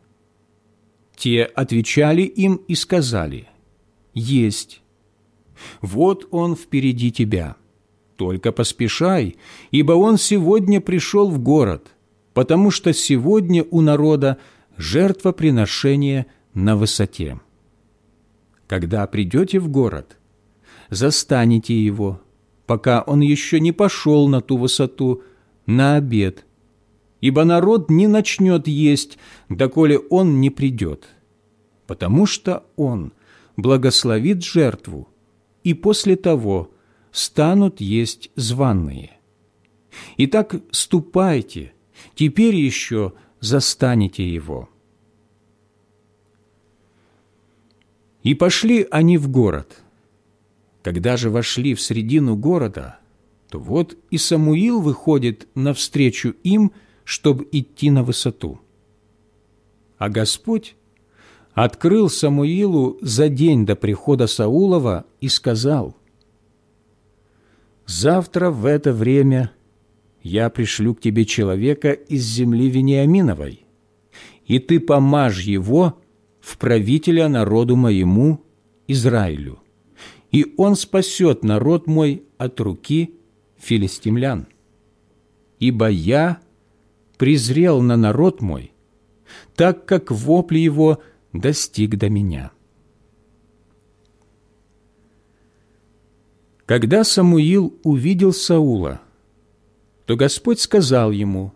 Те отвечали им и сказали, «Есть. Вот он впереди тебя. Только поспешай, ибо он сегодня пришел в город, потому что сегодня у народа жертвоприношение – на высоте. Когда придете в город, застанете его, пока он еще не пошел на ту высоту, на обед, ибо народ не начнет есть, доколе он не придет, потому что он благословит жертву, и после того станут есть званные. Итак, ступайте, теперь еще застанете его». И пошли они в город. Когда же вошли в средину города, то вот и Самуил выходит навстречу им, чтобы идти на высоту. А Господь открыл Самуилу за день до прихода Саулова и сказал, «Завтра в это время я пришлю к тебе человека из земли Вениаминовой, и ты помажь его в правителя народу моему Израилю, и он спасет народ мой от руки филистимлян. Ибо я презрел на народ мой, так как вопль его достиг до меня». Когда Самуил увидел Саула, то Господь сказал ему,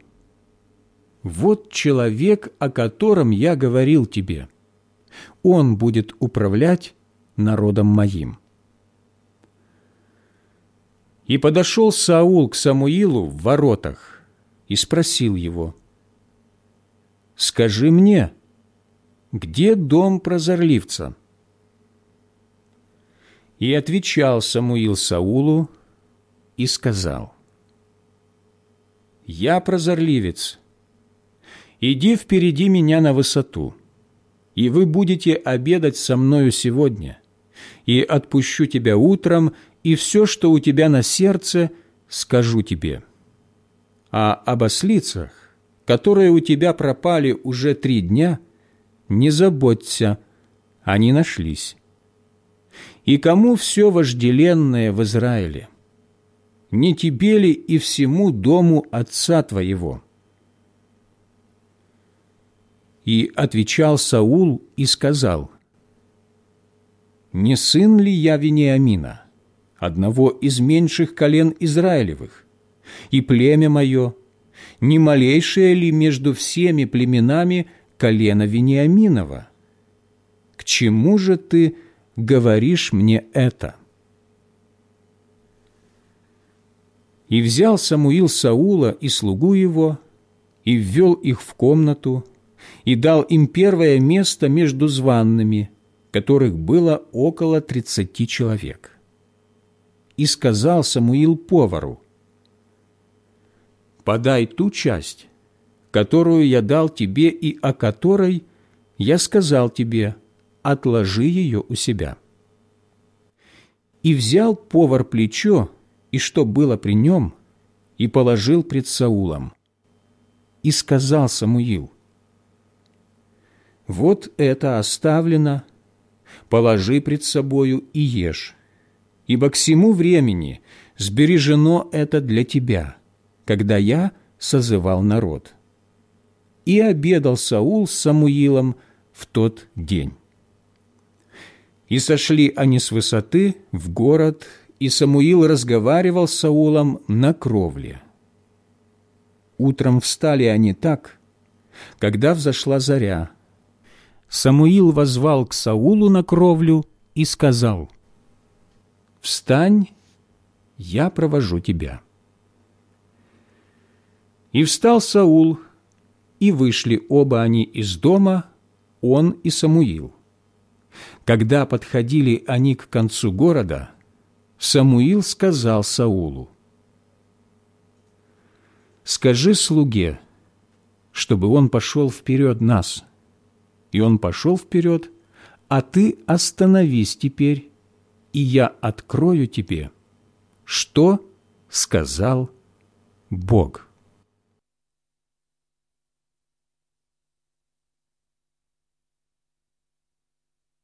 «Вот человек, о котором я говорил тебе. Он будет управлять народом моим». И подошел Саул к Самуилу в воротах и спросил его, «Скажи мне, где дом прозорливца?» И отвечал Самуил Саулу и сказал, «Я прозорливец, иди впереди меня на высоту» и вы будете обедать со мною сегодня, и отпущу тебя утром, и все, что у тебя на сердце, скажу тебе». А об ослицах, которые у тебя пропали уже три дня, не заботься, они нашлись. И кому все вожделенное в Израиле? Не тебе ли и всему дому отца твоего?» И отвечал Саул и сказал, «Не сын ли я Вениамина, одного из меньших колен Израилевых, и племя мое, не малейшее ли между всеми племенами колено Вениаминова? К чему же ты говоришь мне это?» И взял Самуил Саула и слугу его, и ввел их в комнату, и дал им первое место между званными, которых было около тридцати человек. И сказал Самуил повару, «Подай ту часть, которую я дал тебе и о которой я сказал тебе, отложи ее у себя». И взял повар плечо, и что было при нем, и положил пред Саулом. И сказал Самуил, вот это оставлено, положи пред собою и ешь, ибо к всему времени сбережено это для тебя, когда я созывал народ. И обедал Саул с Самуилом в тот день. И сошли они с высоты в город, и Самуил разговаривал с Саулом на кровле. Утром встали они так, когда взошла заря, Самуил возвал к Саулу на кровлю и сказал, «Встань, я провожу тебя». И встал Саул, и вышли оба они из дома, он и Самуил. Когда подходили они к концу города, Самуил сказал Саулу, «Скажи слуге, чтобы он пошел вперед нас» И он пошел вперед, а ты остановись теперь, и я открою тебе, что сказал Бог».